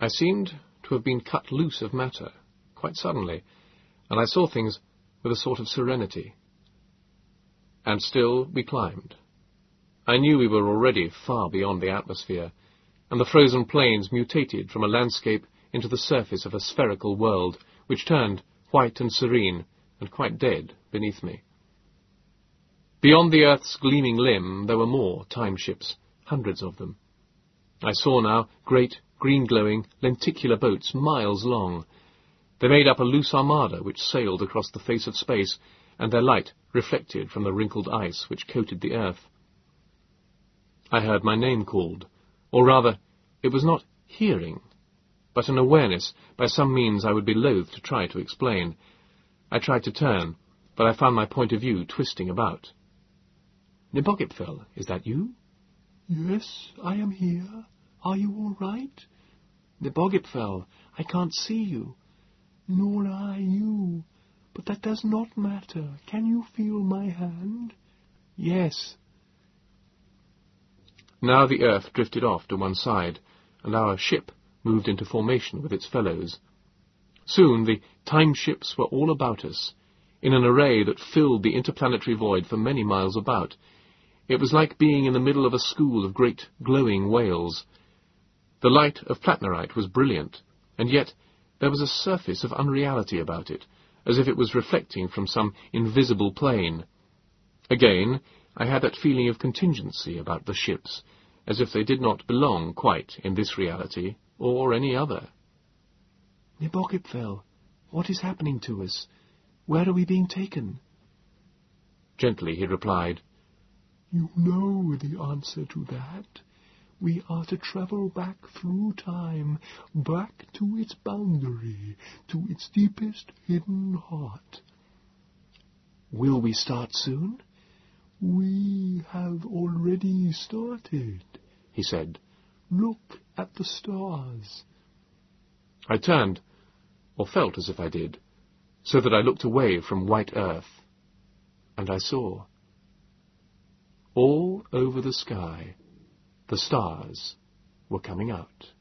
I seemed to have been cut loose of matter, quite suddenly, and I saw things with a sort of serenity. And still we climbed. I knew we were already far beyond the atmosphere, and the frozen plains mutated from a landscape into the surface of a spherical world, which turned white and serene, and quite dead beneath me. Beyond the earth's gleaming limb there were more time ships, hundreds of them. I saw now great, green-glowing, lenticular boats miles long. They made up a loose armada which sailed across the face of space, and their light reflected from the wrinkled ice which coated the earth. I heard my name called, or rather, it was not hearing, but an awareness by some means I would be loath to try to explain. I tried to turn, but I found my point of view twisting about. Nebogipfel, is that you? Yes, I am here. Are you all right? Nebogipfel, I can't see you. Nor I you. But that does not matter. Can you feel my hand? Yes. Now the earth drifted off to one side, and our ship moved into formation with its fellows. Soon the time ships were all about us, in an array that filled the interplanetary void for many miles about. It was like being in the middle of a school of great glowing whales. The light of plattnerite was brilliant, and yet there was a surface of unreality about it, as if it was reflecting from some invisible plane. Again, I had that feeling of contingency about the ships, as if they did not belong quite in this reality or any other. Nebogipfel, what is happening to us? Where are we being taken? Gently he replied, You know the answer to that. We are to travel back through time, back to its boundary, to its deepest hidden heart. Will we start soon? We have already started, he said. Look at the stars. I turned, or felt as if I did, so that I looked away from white earth, and I saw. All over the sky, the stars were coming out.